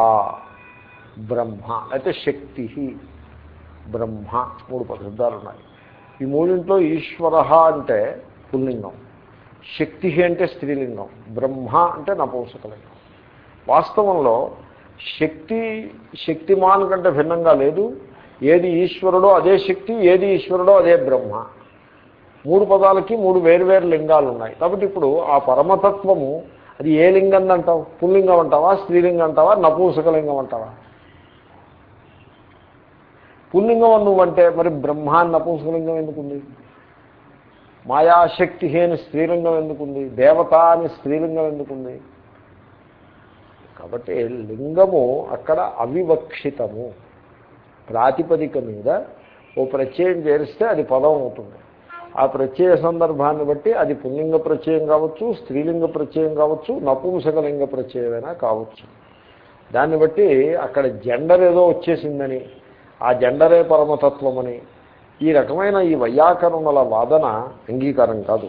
బ్రహ్మ అయితే శక్తి బ్రహ్మ మూడు పదార్థాలు ఉన్నాయి ఈ మూడింట్లో ఈశ్వర అంటే పుల్లింగం శక్తి అంటే స్త్రీలింగం బ్రహ్మ అంటే నపంసకలింగం. వాస్తవంలో శక్తి శక్తిమాన్ కంటే భిన్నంగా లేదు. ఏది ఈశ్వరుడో అదే శక్తి ఏది ఈశ్వరుడో అదే బ్రహ్మ. మూడు పదాలకి మూడు వేరువేరు లింగాలు ఉన్నాయి కాబట్టి ఇప్పుడు ఆ పరమతత్వము అది ఏ లింగం అంటావు? పుల్లింగం అంటావా? స్త్రీలింగం అంటావా? నపూంసకలింగం అంటావా? పుల్లింగం నువ్వంటే మరి బ్రహ్మాన్ని నపూంసకలింగం ఎందుకుంది? మాయాశక్తి అని స్త్రీలింగం ఎందుకుంది? దేవత అని స్త్రీలింగం ఎందుకుంది? కాబట్టి లింగము అక్కడ అవివక్షితము. ప్రాతిపదిక మీద ఓ ప్రత్యయం చేరిస్తే అది పదం అవుతుంది. ఆ ప్రత్యయ సందర్భాన్ని బట్టి అది పుల్లింగ ప్రత్యయం కావచ్చు స్త్రీలింగ ప్రత్యయం కావచ్చు నపుంసకలింగ ప్రత్యయమైనా కావచ్చు. దాన్ని బట్టి అక్కడ జెండర్ ఏదో వచ్చేసిందని ఆ జెండరే పరమతత్వమని ఈ రకమైన ఈ వైయాకరణల వాదన అంగీకారం కాదు.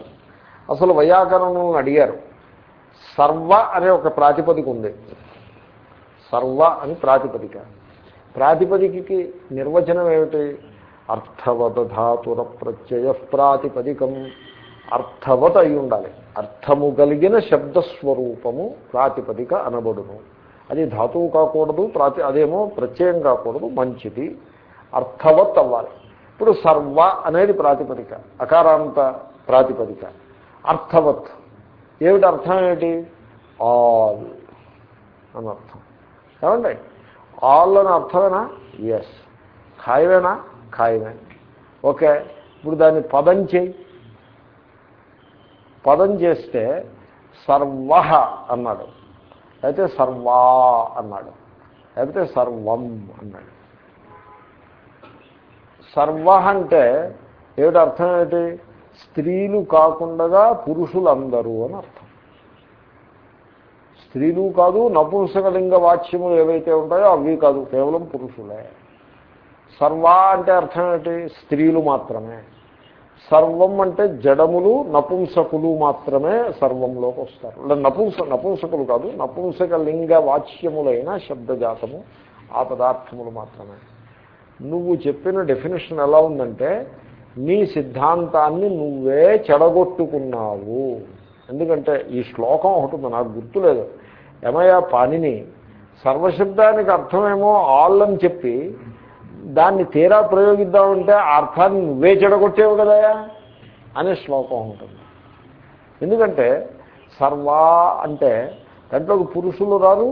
అసలు వైయాకరణలను అడిగారు. సర్వ అనే ఒక ప్రాతిపదిక ఉంది. సర్వ అని ప్రాతిపదిక. ప్రాతిపదికకి నిర్వచనం ఏమిటి? అర్థవత ధాతుర ప్రత్యయ ప్రాతిపదికం అర్థవత అయి ఉండాలి. అర్థము కలిగిన శబ్దస్వరూపము ప్రాతిపదిక అనబడును. అది ధాతువు కాకూడదు ప్రాతి అదేమో ప్రత్యయం కాకూడదు మంచిది. అర్థవత్ అవ్వాలి. ఇప్పుడు సర్వ అనేది ప్రాతిపదిక. అకారాంత ప్రాతిపదిక. అర్థవత్. ఏమిటి అర్థం ఏమిటి? ఆల్ అని అర్థం. ఏమండి? ఆల్ అని అర్థమేనా? ఎస్ ఖాయమేనా? ఖాయమే. ఓకే ఇప్పుడు దాన్ని పదం చేయి. పదం చేస్తే సర్వ అన్నాడు. అయితే సర్వా అన్నాడు. లేకపోతే సర్వం అన్నాడు. సర్వ అంటే ఏమిటి అర్థం ఏంటి స్త్రీలు కాకుండా పురుషులందరూ అని అర్థం. స్త్రీలు కాదు నపుంసకలింగ వాచ్యములు ఏవైతే ఉంటాయో అవి కాదు కేవలం పురుషులే. సర్వ అంటే అర్థం ఏంటి? స్త్రీలు మాత్రమే. సర్వం అంటే జడములు నపుంసకులు మాత్రమే సర్వంలోకి వస్తారు. నపుంస నపుంసకులు కాదు నపుంసక లింగ వాచ్యములైన శబ్దజాతము ఆ పదార్థములు మాత్రమే. నువ్వు చెప్పిన డెఫినేషన్ ఎలా ఉందంటే నీ సిద్ధాంతాన్ని నువ్వే చెడగొట్టుకున్నావు. ఎందుకంటే ఈ శ్లోకం ఒకటి ఉంది నాకు గుర్తులేదు. ఏమయ్యా పానిని సర్వశబ్దానికి అర్థమేమో ఆల్ అని చెప్పి దాన్ని తీరా ప్రయోగిద్దామంటే అర్థాన్ని నువ్వే చెడగొట్టేవు కదయా అనే శ్లోకం ఉంటుంది. ఎందుకంటే సర్వా అంటే దాంట్లోకి పురుషులు రారు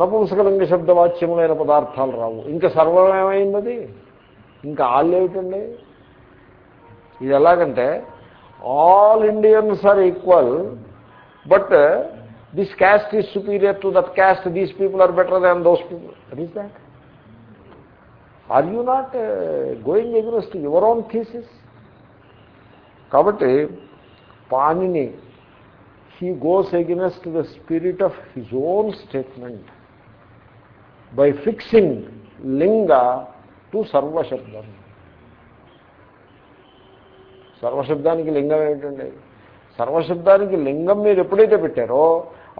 నపుంసకలింగ శబ్దవాచ్యములైన పదార్థాలు రావు. ఇంకా సర్వం ఏమైంది ఇంకా ఆల్ ఏమిటండి? ఇది ఎలాగంటే all Indians are equal but this caste is superior to that caste these people are better than those people. That is that are you not going against your own thesis? కాబట్టి Panini he goes against the spirit of his own statement by fixing లింగ to సర్వశబ్దం. సర్వశబ్దానికి లింగం ఏమిటండి? సర్వశబ్దానికి లింగం మీరు ఎప్పుడైతే పెట్టారో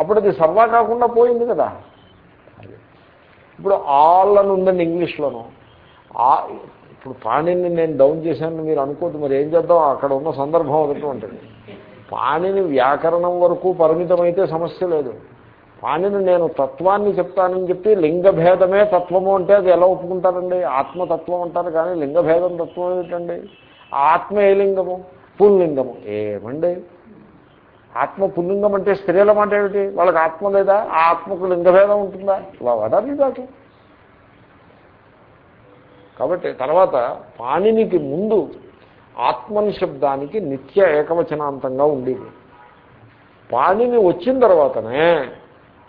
అప్పుడు అది సర్వా కాకుండా పోయింది కదా. ఇప్పుడు ఆల్ అని ఉందండి ఇంగ్లీష్లోను. ఇప్పుడు పాణిని నేను డౌన్ చేశాను మీరు అనుకోవద్దు మరి ఏం చేద్దాం? అక్కడ ఉన్న సందర్భం ఒకటి ఉంటుంది. పాణిని వ్యాకరణం వరకు పరిమితమైతే సమస్య లేదు. పాణిని నేను తత్వాన్ని చెప్తానని చెప్పి లింగభేదమే తత్వము అంటే అది ఎలా ఒప్పుకుంటారండి? ఆత్మతత్వం అంటారు కానీ లింగభేదం తత్వం ఏమిటండి? ఆత్మ ఏ లింగము? పుల్లింగము. ఏమండి? ఆత్మ పుల్లింగం అంటే స్త్రీల మాట ఏమిటి? వాళ్ళకి ఆత్మ లేదా? ఆ ఆత్మకు లింగభేదం ఉంటుందా? వడాలి దాకా కాబట్టి తర్వాత పాణినికి ముందు ఆత్మని శబ్దానికి నిత్య ఏకవచనాంతంగా ఉండేది. పాణిని వచ్చిన తర్వాతనే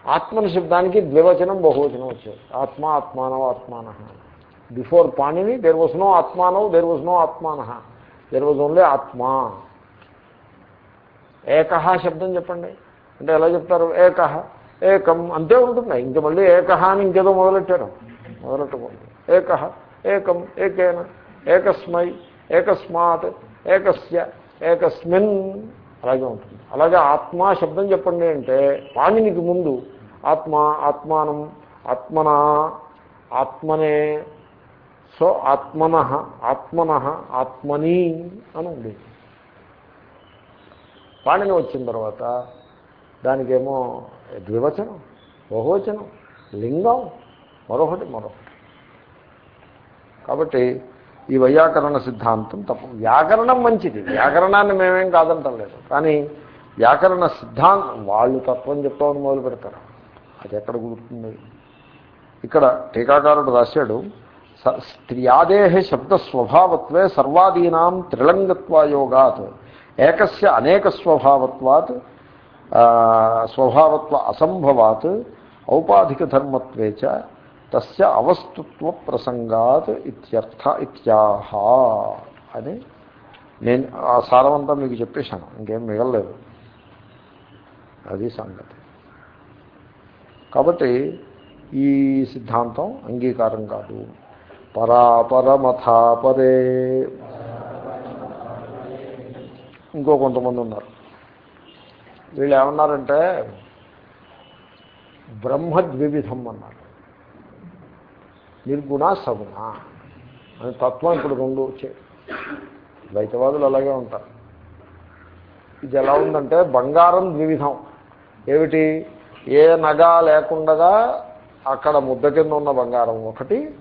ఆత్మని శబ్దానికి ద్వివచనం బహువచనం వచ్చేది. ఆత్మ ఆత్మానవ ఆత్మాన before Panini there was no ఆత్మానవ్ there was no ఆత్మాన దేర్ వాజ్ ఓన్లీ ఆత్మా. ఏకహ శబ్దం చెప్పండి. అంటే ఎలా చెప్తారు? ఏకహ ఏకం అంతే ఉంటుంది ఇంక మళ్ళీ ఏకహ అని ఇంకేదో మొదలెట్టారు. మొదలెట్టకూడదు. ఏకహ. ఏకం ఏకేన ఏకస్మై ఏకస్మాత్ ఏకస్య ఏకస్మిన్ అలాగే ఉంటుంది. అలాగే ఆత్మ శబ్దం చెప్పండి అంటే పాణినికి ముందు ఆత్మ ఆత్మానం ఆత్మన ఆత్మనే సో ఆత్మన ఆత్మన ఆత్మని అని ఉంది పాణిని వచ్చిన తర్వాత దానికేమో ద్వివచనం బహువచనం లింగం మరొకటి మరొకటి. కాబట్టి ఈ వైయాకరణ సిద్ధాంతం తప్పు. వ్యాకరణం మంచిది. వ్యాకరణాన్ని మేమేం కాదంటం లేదు. కానీ వ్యాకరణ సిద్ధాంతం వాళ్ళు తత్వం చెప్తామని మొదలు పెడతారు. అది ఎక్కడ గుర్తుంది ఇక్కడ టీకాకారుడు రాశాడు స్త్రియాదేహ శబ్ద స్వభావత్వే సర్వాదీనాం త్రిలంగత్వయోగాత్ ఏకస్య అనేక స్వభావత్వాత్ స్వభావత్వ అసంభవాత్ ఔపాధిక ధర్మత్వే చ తస్య అవస్తుత్వ ప్రసంగాత్ ఇత్యర్థ ఇత్యాహ అని నేను ఆ సారమంతా మీకు చెప్పేశాను ఇంకేం మిగలలేదు. అది సంగతి. కాబట్టి ఈ సిద్ధాంతం అంగీకారం కాదు. పరాపరమథాపరే. ఇంకో కొంతమంది ఉన్నారు. వీళ్ళు ఏమన్నారంటే బ్రహ్మ ద్వివిధం అన్నారు. నిర్గుణ సగుణ అని తత్వం ఇప్పుడు రెండు వచ్చాయి ద్వైతవాదులు అలాగే ఉంటారు. ఇది ఎలా ఉందంటే బంగారం ద్విధం ఏమిటి? ఏ నగ లేకుండా అక్కడ ముద్ద కింద ఉన్న బంగారం ఒకటి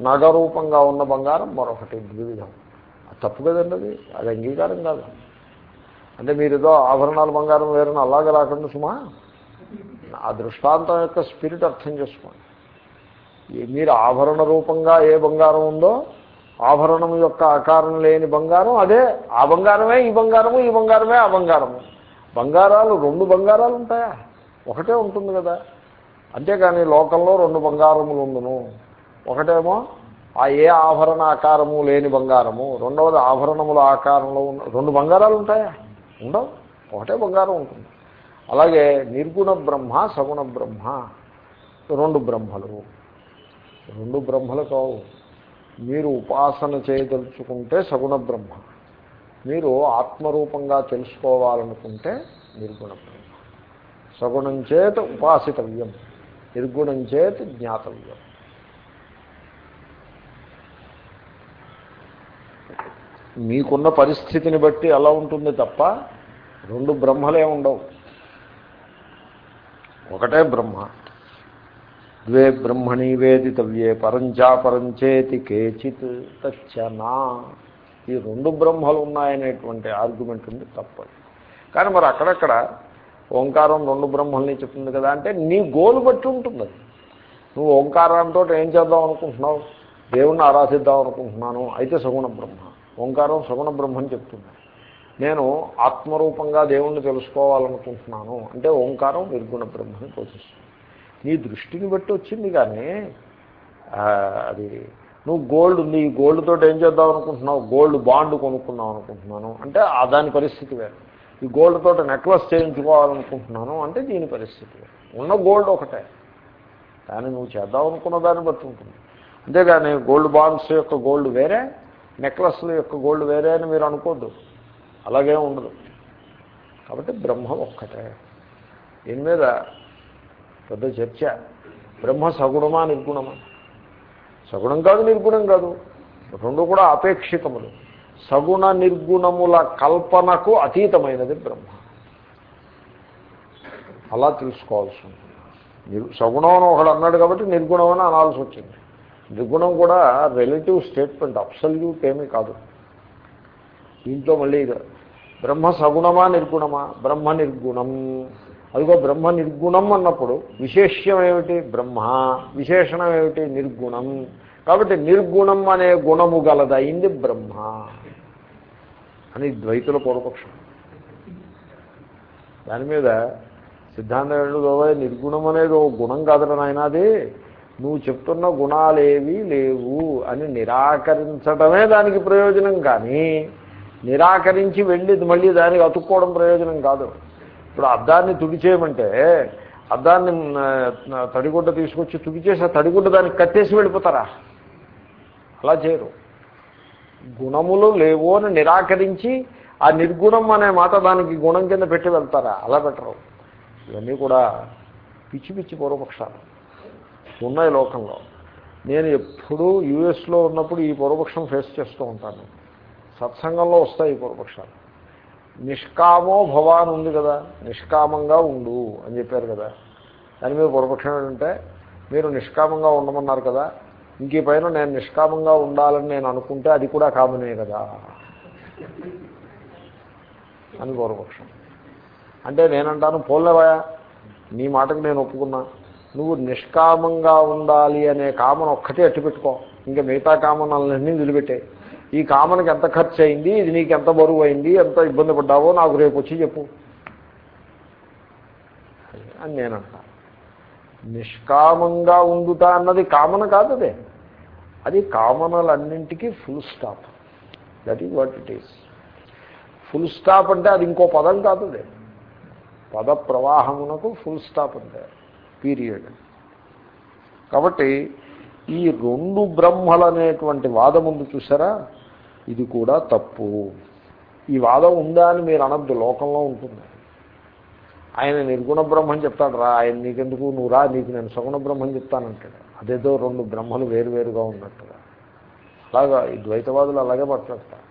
నగరూపంగా ఉన్న బంగారం మరొకటి ద్వివిధం. తప్పు కదండి అది? అది అంగీకారం కాదు. అంటే మీరు ఏదో ఆభరణాలు బంగారం వేరని అలాగే రాకుండా సుమా. ఆ దృష్టాంతం యొక్క స్పిరిట్ అర్థం చేసుకోండి. మీరు ఆభరణ రూపంగా ఏ బంగారం ఉందో ఆభరణం యొక్క ఆకారం లేని బంగారం అదే ఆ బంగారమే ఈ బంగారము ఈ బంగారమే ఆ బంగారము. బంగారాలు రెండు బంగారాలు ఉంటాయా? ఒకటే ఉంటుంది కదా. అంతేకాని లోకంలో రెండు బంగారములు ఉండును. ఒకటేమో ఆ ఏ ఆభరణ ఆకారము లేని బంగారము రెండవది ఆభరణముల ఆకారంలో ఉన్న రెండు బంగారాలు ఉంటాయా? ఉండవు. ఒకటే బంగారం ఉంటుంది. అలాగే నిర్గుణ బ్రహ్మ సగుణ బ్రహ్మ రెండు బ్రహ్మలు. రెండు బ్రహ్మలు కావు. మీరు ఉపాసన చేయదలుచుకుంటే సగుణ బ్రహ్మ. మీరు ఆత్మరూపంగా తెలుసుకోవాలనుకుంటే నిర్గుణ బ్రహ్మ. సగుణం చేత ఉపాసితవ్యం నిర్గుణం చేత జ్ఞాతవ్యం. మీకున్న పరిస్థితిని బట్టి అలా ఉంటుంది తప్ప రెండు బ్రహ్మలే ఉండవు. ఒకటే బ్రహ్మ ద్వే బ్రహ్మణి వేదితవ్యే పరంచాపరంచేతి కేచిత్ తచ్చనా ఈ రెండు బ్రహ్మలు ఉన్నాయనేటువంటి ఆర్గ్యుమెంట్ ఉంది తప్పదు. కానీ మరి అక్కడక్కడ ఓంకారం రెండు బ్రహ్మల్ని చెప్తుంది కదా అంటే నీ గోలు బట్టి ఉంటుంది అది. నువ్వు ఓంకారంతో ఏం చేద్దాం అనుకుంటున్నావు? దేవుణ్ణి ఆరాధిద్దాం అనుకుంటున్నాను. అయితే సగుణ బ్రహ్మ. ఓంకారం సగుణ బ్రహ్మని చెప్తుంది. నేను ఆత్మరూపంగా దేవుణ్ణి తెలుసుకోవాలనుకుంటున్నాను. అంటే ఓంకారం నిర్గుణ బ్రహ్మని పోషిస్తుంది నీ దృష్టిని బట్టి వచ్చింది కానీ అది నువ్వు గోల్డ్ ఉంది ఈ గోల్డ్ తోటి ఏం చేద్దాం అనుకుంటున్నావు? గోల్డ్ బాండ్ కొనుక్కుందాం అనుకుంటున్నాను. అంటే దాని పరిస్థితి వేరు. ఈ గోల్డ్ తోటి నెక్లెస్ చేయించుకోవాలనుకుంటున్నాను అంటే దీని పరిస్థితి వేరు. ఉన్న గోల్డ్ ఒకటే. కానీ నువ్వు చేద్దాం అనుకున్న దాన్ని బట్టి ఉంటుంది. అంతేగాని గోల్డ్ బాండ్స్ యొక్క గోల్డ్ వేరే నెక్లెస్ల యొక్క గోల్డ్ వేరే అని మీరు అనుకోద్దు. అలాగే ఉండదు. కాబట్టి బ్రహ్మ ఒక్కటే. దీని మీద పెద్ద చర్చ. బ్రహ్మ సగుణమా నిర్గుణమా? సగుణం కాదు నిర్గుణం కాదు. రెండు కూడా అపేక్షితములు. సగుణ నిర్గుణముల కల్పనకు అతీతమైనది బ్రహ్మ. అలా తెలుసుకోవాల్సి ఉంటుంది. సగుణం అని ఒకడు అన్నాడు కాబట్టి నిర్గుణం అని అనాల్సి వచ్చింది. నిర్గుణం కూడా రిలేటివ్ స్టేట్మెంట్ అప్సల్యూట్ ఏమీ కాదు. దీంట్లో మళ్ళీ బ్రహ్మ సగుణమా నిర్గుణమా? బ్రహ్మ నిర్గుణం. అదిగో బ్రహ్మ నిర్గుణం అన్నప్పుడు విశేష్యం ఏమిటి బ్రహ్మ. విశేషణం ఏమిటి నిర్గుణం. కాబట్టి నిర్గుణం అనే గుణము గలదైంది బ్రహ్మ. అని ద్వైతుల పూర్వపక్షం. దాని మీద సిద్ధాంతం ఏంటో నిర్గుణం అనేది ఓ గుణం కాదని ఆయన అది. నువ్వు చెప్తున్న గుణాలేవి లేవు అని నిరాకరించడమే దానికి ప్రయోజనం కానీ నిరాకరించి వెళ్ళి మళ్ళీ దానికి అతుక్కోవడం ప్రయోజనం కాదు. ఇప్పుడు అద్దాన్ని తుడిచేయమంటే అద్దాన్ని తడిగుడ్డ తీసుకొచ్చి తుడిచేసి ఆ తడిగుడ్డ దానికి కట్టేసి వెళ్ళిపోతారా? అలా చేయరు. గుణములు లేవు అని నిరాకరించి ఆ నిర్గుణం అనే మాట దానికి గుణం కింద పెట్టి వెళ్తారా? అలా పెట్టరు. ఇవన్నీ కూడా పిచ్చి పిచ్చి పూర్వపక్షాలు ఉన్నాయి లోకంలో. నేను ఎప్పుడూ యూఎస్లో ఉన్నప్పుడు ఈ పూర్వపక్షం ఫేస్ చేస్తూ ఉంటాను. సత్సంగంలో వస్తాయి ఈ పూర్వపక్షాలు నిష్కామో భవాన్ ఉంది కదా నిష్కామంగా ఉండు అని చెప్పారు కదా. దాని మీద పూర్వపక్షం ఏంటంటే మీరు నిష్కామంగా ఉండమన్నారు కదా ఇంక పైన నేను నిష్కామంగా ఉండాలని నేను అనుకుంటే అది కూడా కామనే కదా. అని పూర్వపక్షం అంటే నేనంటాను పోలేవా నీ మాటకు నేను ఒప్పుకున్నా. నువ్వు నిష్కామంగా ఉండాలి అనే కామను ఒక్కటే అట్టుపెట్టుకో. ఇంకా మిగతా కామనాలన్నీ వదిలిపెట్టే. ఈ కామన్కి ఎంత ఖర్చు అయింది ఇది నీకు ఎంత బరువు అయింది ఎంత ఇబ్బంది పడ్డావో నాకు రేపు వచ్చి చెప్పు. అని నేనంట. నిష్కామంగా ఉండుతా అన్నది కామన కాదు అదే. అది కామనలన్నింటికీ full stop that is what it is full stop అంటే అది ఇంకో పదం కాదు అదే. పద ప్రవాహమునకు ఫుల్ స్టాప్ అంటే. పీరియడ్ కాబట్టి ఈ రెండు బ్రహ్మలనేటువంటి అనేటువంటి ఉంది చూసారా? ఇది కూడా తప్పు. ఈ వాదం ఉందా అని మీరు అనద్దు లోకంలో ఉంటుంది. ఆయన నిర్గుణ బ్రహ్మని చెప్తాడు రా ఆయన నీకెందుకు నువ్వు రా నీకు నేను సగుణ బ్రహ్మని చెప్తానంటాడు. అదేదో రెండు బ్రహ్మలు వేరువేరుగా ఉన్నట్టుగా. అలాగా ఈ ద్వైతవాదులు అలాగే మాట్లాడతారు.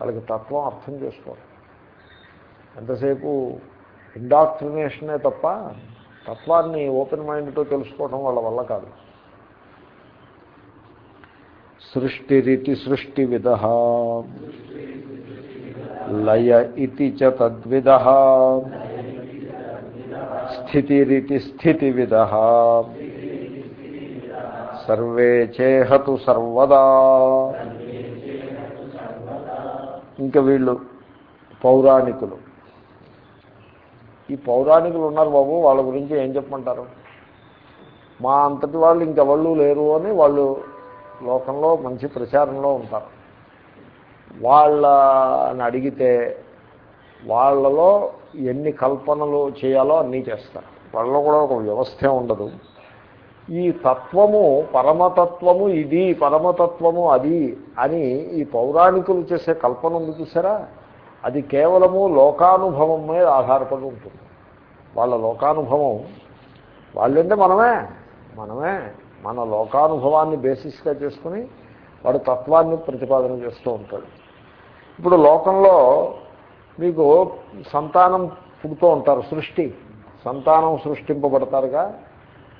వాళ్ళకి తత్వం అర్థం చేసుకోవాలి ఎంతసేపు ఇండాక్ట్రినేషనే తప్ప తత్వాన్ని ఓపెన్ మైండ్తో తెలుసుకోవడం వాళ్ళ వల్ల కాదు. సృష్టిరితి సృష్టివిద లయ ఇది చ తద్విద స్థితిరితి స్థితివిద సర్వే చేహతు సర్వదా ఇంకా వీళ్ళు పౌరాణికులు. ఈ పౌరాణికులు ఉన్నారు బాబు వాళ్ళ గురించి ఏం చెప్పమంటారు? మా అంతటి వాళ్ళు ఇంకెవళ్ళు లేరు అని వాళ్ళు లోకంలో మంచి ప్రచారంలో ఉంటారు. వాళ్ళని అడిగితే వాళ్ళలో ఎన్ని కల్పనలు చేయాలో అన్నీ చేస్తారు. వాళ్ళలో కూడా ఒక వ్యవస్థ ఉండదు. ఈ తత్వము పరమతత్వము ఇది పరమతత్వము అది అని ఈ పౌరాణికులు చేసే కల్పన ఉంది చూసారా? అది కేవలము లోకానుభవం మీద ఆధారపడి ఉంటుంది. వాళ్ళ లోకానుభవం వాళ్ళంటే మనమే మనమే. మన లోకానుభవాన్ని బేసిస్గా చేసుకుని వాడు తత్వాన్ని ప్రతిపాదన చేస్తూ ఉంటాడు. ఇప్పుడు లోకంలో మీకు సంతానం పుడుతూ ఉంటారు సృష్టి. సంతానం సృష్టింపబడతారుగా.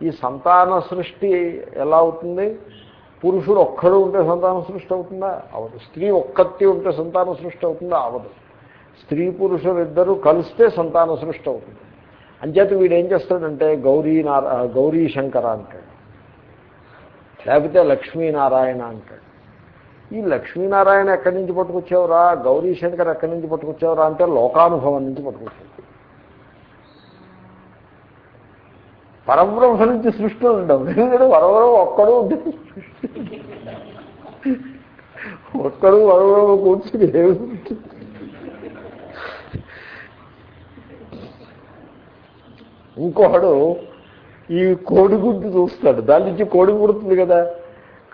ఈ సంతాన సృష్టి ఎలా అవుతుంది? పురుషుడు ఒక్కడు ఉంటే సంతాన సృష్టి అవుతుందా? అవదు. స్త్రీ ఒక్కటి ఉంటే సంతాన సృష్టి అవుతుందా? అవదు. స్త్రీ పురుషులు ఇద్దరు కలిస్తే సంతాన సృష్టి అవుతుంది. అంచేత వీడు ఏం చేస్తాడంటే గౌరీ నారా గౌరీ శంకర అంటాడు. లేకపోతే లక్ష్మీనారాయణ అంటాడు. ఈ లక్ష్మీనారాయణ ఎక్కడి నుంచి పట్టుకొచ్చావురా? గౌరీ శంకర్ ఎక్కడి నుంచి పట్టుకొచ్చావురా అంటే లోకానుభవం నుంచి పట్టుకొచ్చాడు. పరబ్రహ్మ నుంచి సృష్టి ఉండడం. ఎందుకంటే వరవరం ఒక్కడు ఉంటుంది ఒక్కడు వరవరం కూర్చుని ఏమి ఇంకొకడు ఈ కోడిగుడ్డు చూస్తాడు. దాని నుంచి కోడి పుడుతుంది కదా.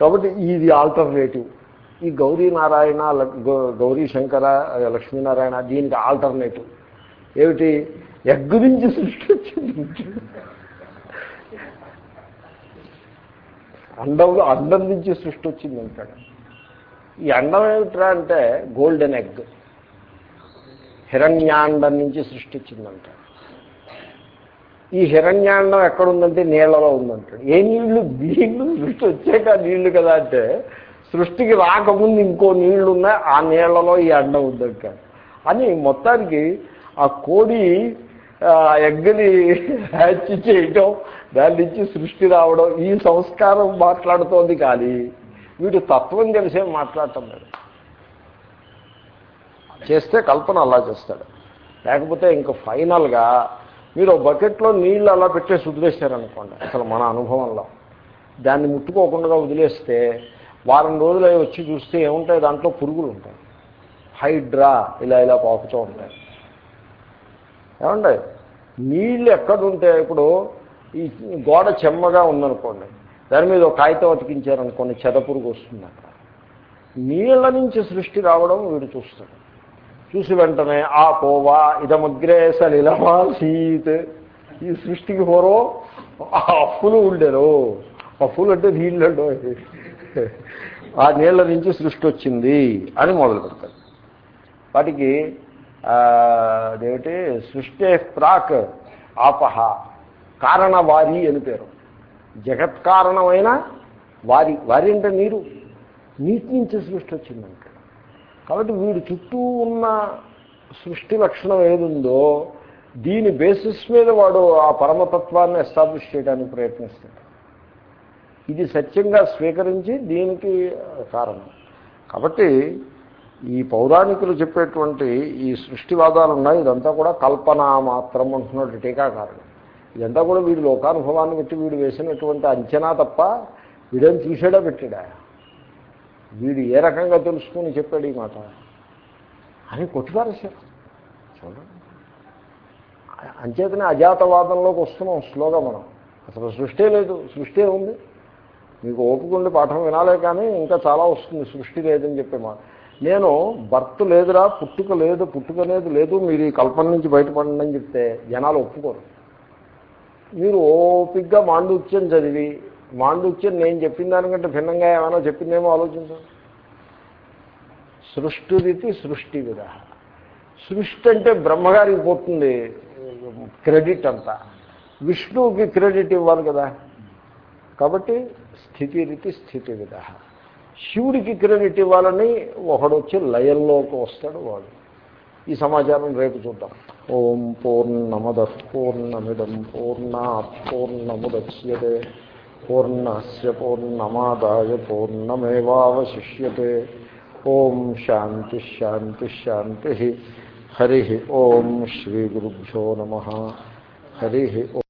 కాబట్టి ఇది ఆల్టర్నేటివ్ ఈ గౌరీ నారాయణ గౌరీ శంకర లక్ష్మీనారాయణ దీనికి ఆల్టర్నేటివ్ ఏమిటి? ఎగ్గు నుంచి సృష్టి వచ్చింది. అండంలో అండం నుంచి సృష్టి వచ్చింది అంటాడు. ఈ అండం ఏమిట్రా అంటే గోల్డెన్ ఎగ్ హిరణ్యాండం నుంచి సృష్టించిందంటాడు ఈ హిరణ్యాండం ఎక్కడుందంటే నీళ్ళలో ఉందంటాడు. ఏ నీళ్ళు? నీళ్ళు సృష్టి వచ్చాక నీళ్ళు కదా అంటే సృష్టికి రాకముందు ఇంకో నీళ్ళు ఉన్నాయి ఆ నీళ్ళలో ఈ అండం ఉందంటాడు అని మొత్తానికి ఆ కోడి ఎగ్గని హ్యాచ్ చేయటం దాని నుంచి సృష్టి రావడం ఈ సంస్కారం మాట్లాడుతోంది కానీ వీడు తత్వం తెలిసే మాట్లాడటం లేదు. చేస్తే కల్పన అలా చేస్తాడు. లేకపోతే ఇంకా ఫైనల్గా మీరు బకెట్లో నీళ్ళు అలా పెట్టేసి వదిలేశారనుకోండి అసలు మన అనుభవంలో. దాన్ని ముట్టుకోకుండా వదిలేస్తే వారం రోజులు అవి వచ్చి చూస్తే ఏముంటాయి? దాంట్లో పురుగులు ఉంటాయి. హైడ్రా ఇలా ఇలా పాకుతూ ఉంటాయి. ఏమండి నీళ్ళు ఎక్కడుంటే ఇప్పుడు ఈ గోడ చెమ్మగా ఉందనుకోండి దాని మీద ఒక కాగితం అతికించారనుకోండి చెదపురుగు వస్తుంది అక్కడ. నీళ్ళ నుంచి సృష్టి రావడం వీడు చూస్తాడు. చూసి వెంటనే ఆ పోవా ఇదమగ్రే సలిలమా సీత్ ఈ సృష్టికి పోరో ఆ అప్పులు ఉండేరు అప్పులు అంటే నీళ్ళు ఆ నీళ్ళ నుంచి సృష్టి వచ్చింది అని మొదలు పెడతారు. వాటికి అదేమిటి? సృష్టి ప్రాక్ ఆపహ కారణవారి అని పేరు. జగత్కారణమైన వారి వారి అంటే నీరు. నీటి నుంచి సృష్టి వచ్చిందంట. కాబట్టి వీడి చుట్టూ ఉన్న సృష్టి లక్షణం ఏదుందో దీని బేసిస్ మీద వాడు ఆ పరమతత్వాన్ని ఎస్టాబ్లిష్ చేయడానికి ప్రయత్నిస్తాడు. ఇది సత్యంగా స్వీకరించి దీనికి కారణం. కాబట్టి ఈ పౌరాణికులు చెప్పేటువంటి ఈ సృష్టివాదాలు ఉన్నాయి ఇదంతా కూడా కల్పన మాత్రం అంటున్నాడు టీకాకారుడు. ఇదంతా కూడా వీడి లోకానుభవాన్ని బట్టి వీడు వేసినటువంటి అంచనా తప్ప వీడేం చూసాడా పెట్టాడా? వీడు ఏ రకంగా తెలుసుకుని చెప్పాడు ఈ మాట? అని కొట్టిపారేశారు. చూడండి. అంచేతనే అజాతవాదంలోకి వస్తున్నాం స్లోగా మనం. అసలు సృష్టి లేదు సృష్టి ఉంది మీకు ఓపుకుండి పాఠం వినాలే కానీ ఇంకా చాలా వస్తుంది సృష్టి లేదని చెప్పే మాట. నేను బర్త్ లేదురా పుట్టుక లేదు పుట్టుక లేదు లేదు మీరు ఈ కల్పన నుంచి బయటపడండి అని చెప్తే జనాలు ఒప్పుకోరు. మీరు ఓపిగ్గా మాండుత్యం చదివి మాండూక్యం నేను చెప్పిన దానికంటే భిన్నంగా ఏమైనా చెప్పిందేమో ఆలోచించండి సృష్టిరితి సృష్టి విధ. సృష్టి అంటే బ్రహ్మగారికి పోతుంది క్రెడిట్ అంతా. విష్ణువుకి క్రెడిట్ ఇవ్వాలి కదా. కాబట్టి స్థితి రీతి స్థితి విధ. శివుడికి క్రెడిట్ ఇవ్వాలని ఒకడు వచ్చి లయంలోకి వస్తాడు వాడు. ఈ సమాచారం రేపు చూద్దాం. ఓం పూర్ణమద పూర్ణమిదం పూర్ణా పూర్ణముద్యతే. పూర్ణస్ పూర్ణమాదాయ పూర్ణమేవాశిష్యతే ఓం శాంతి శాంతి శాంతి. హరి ఓం శ్రీ గురుభ్యో నమ. హరి ఓం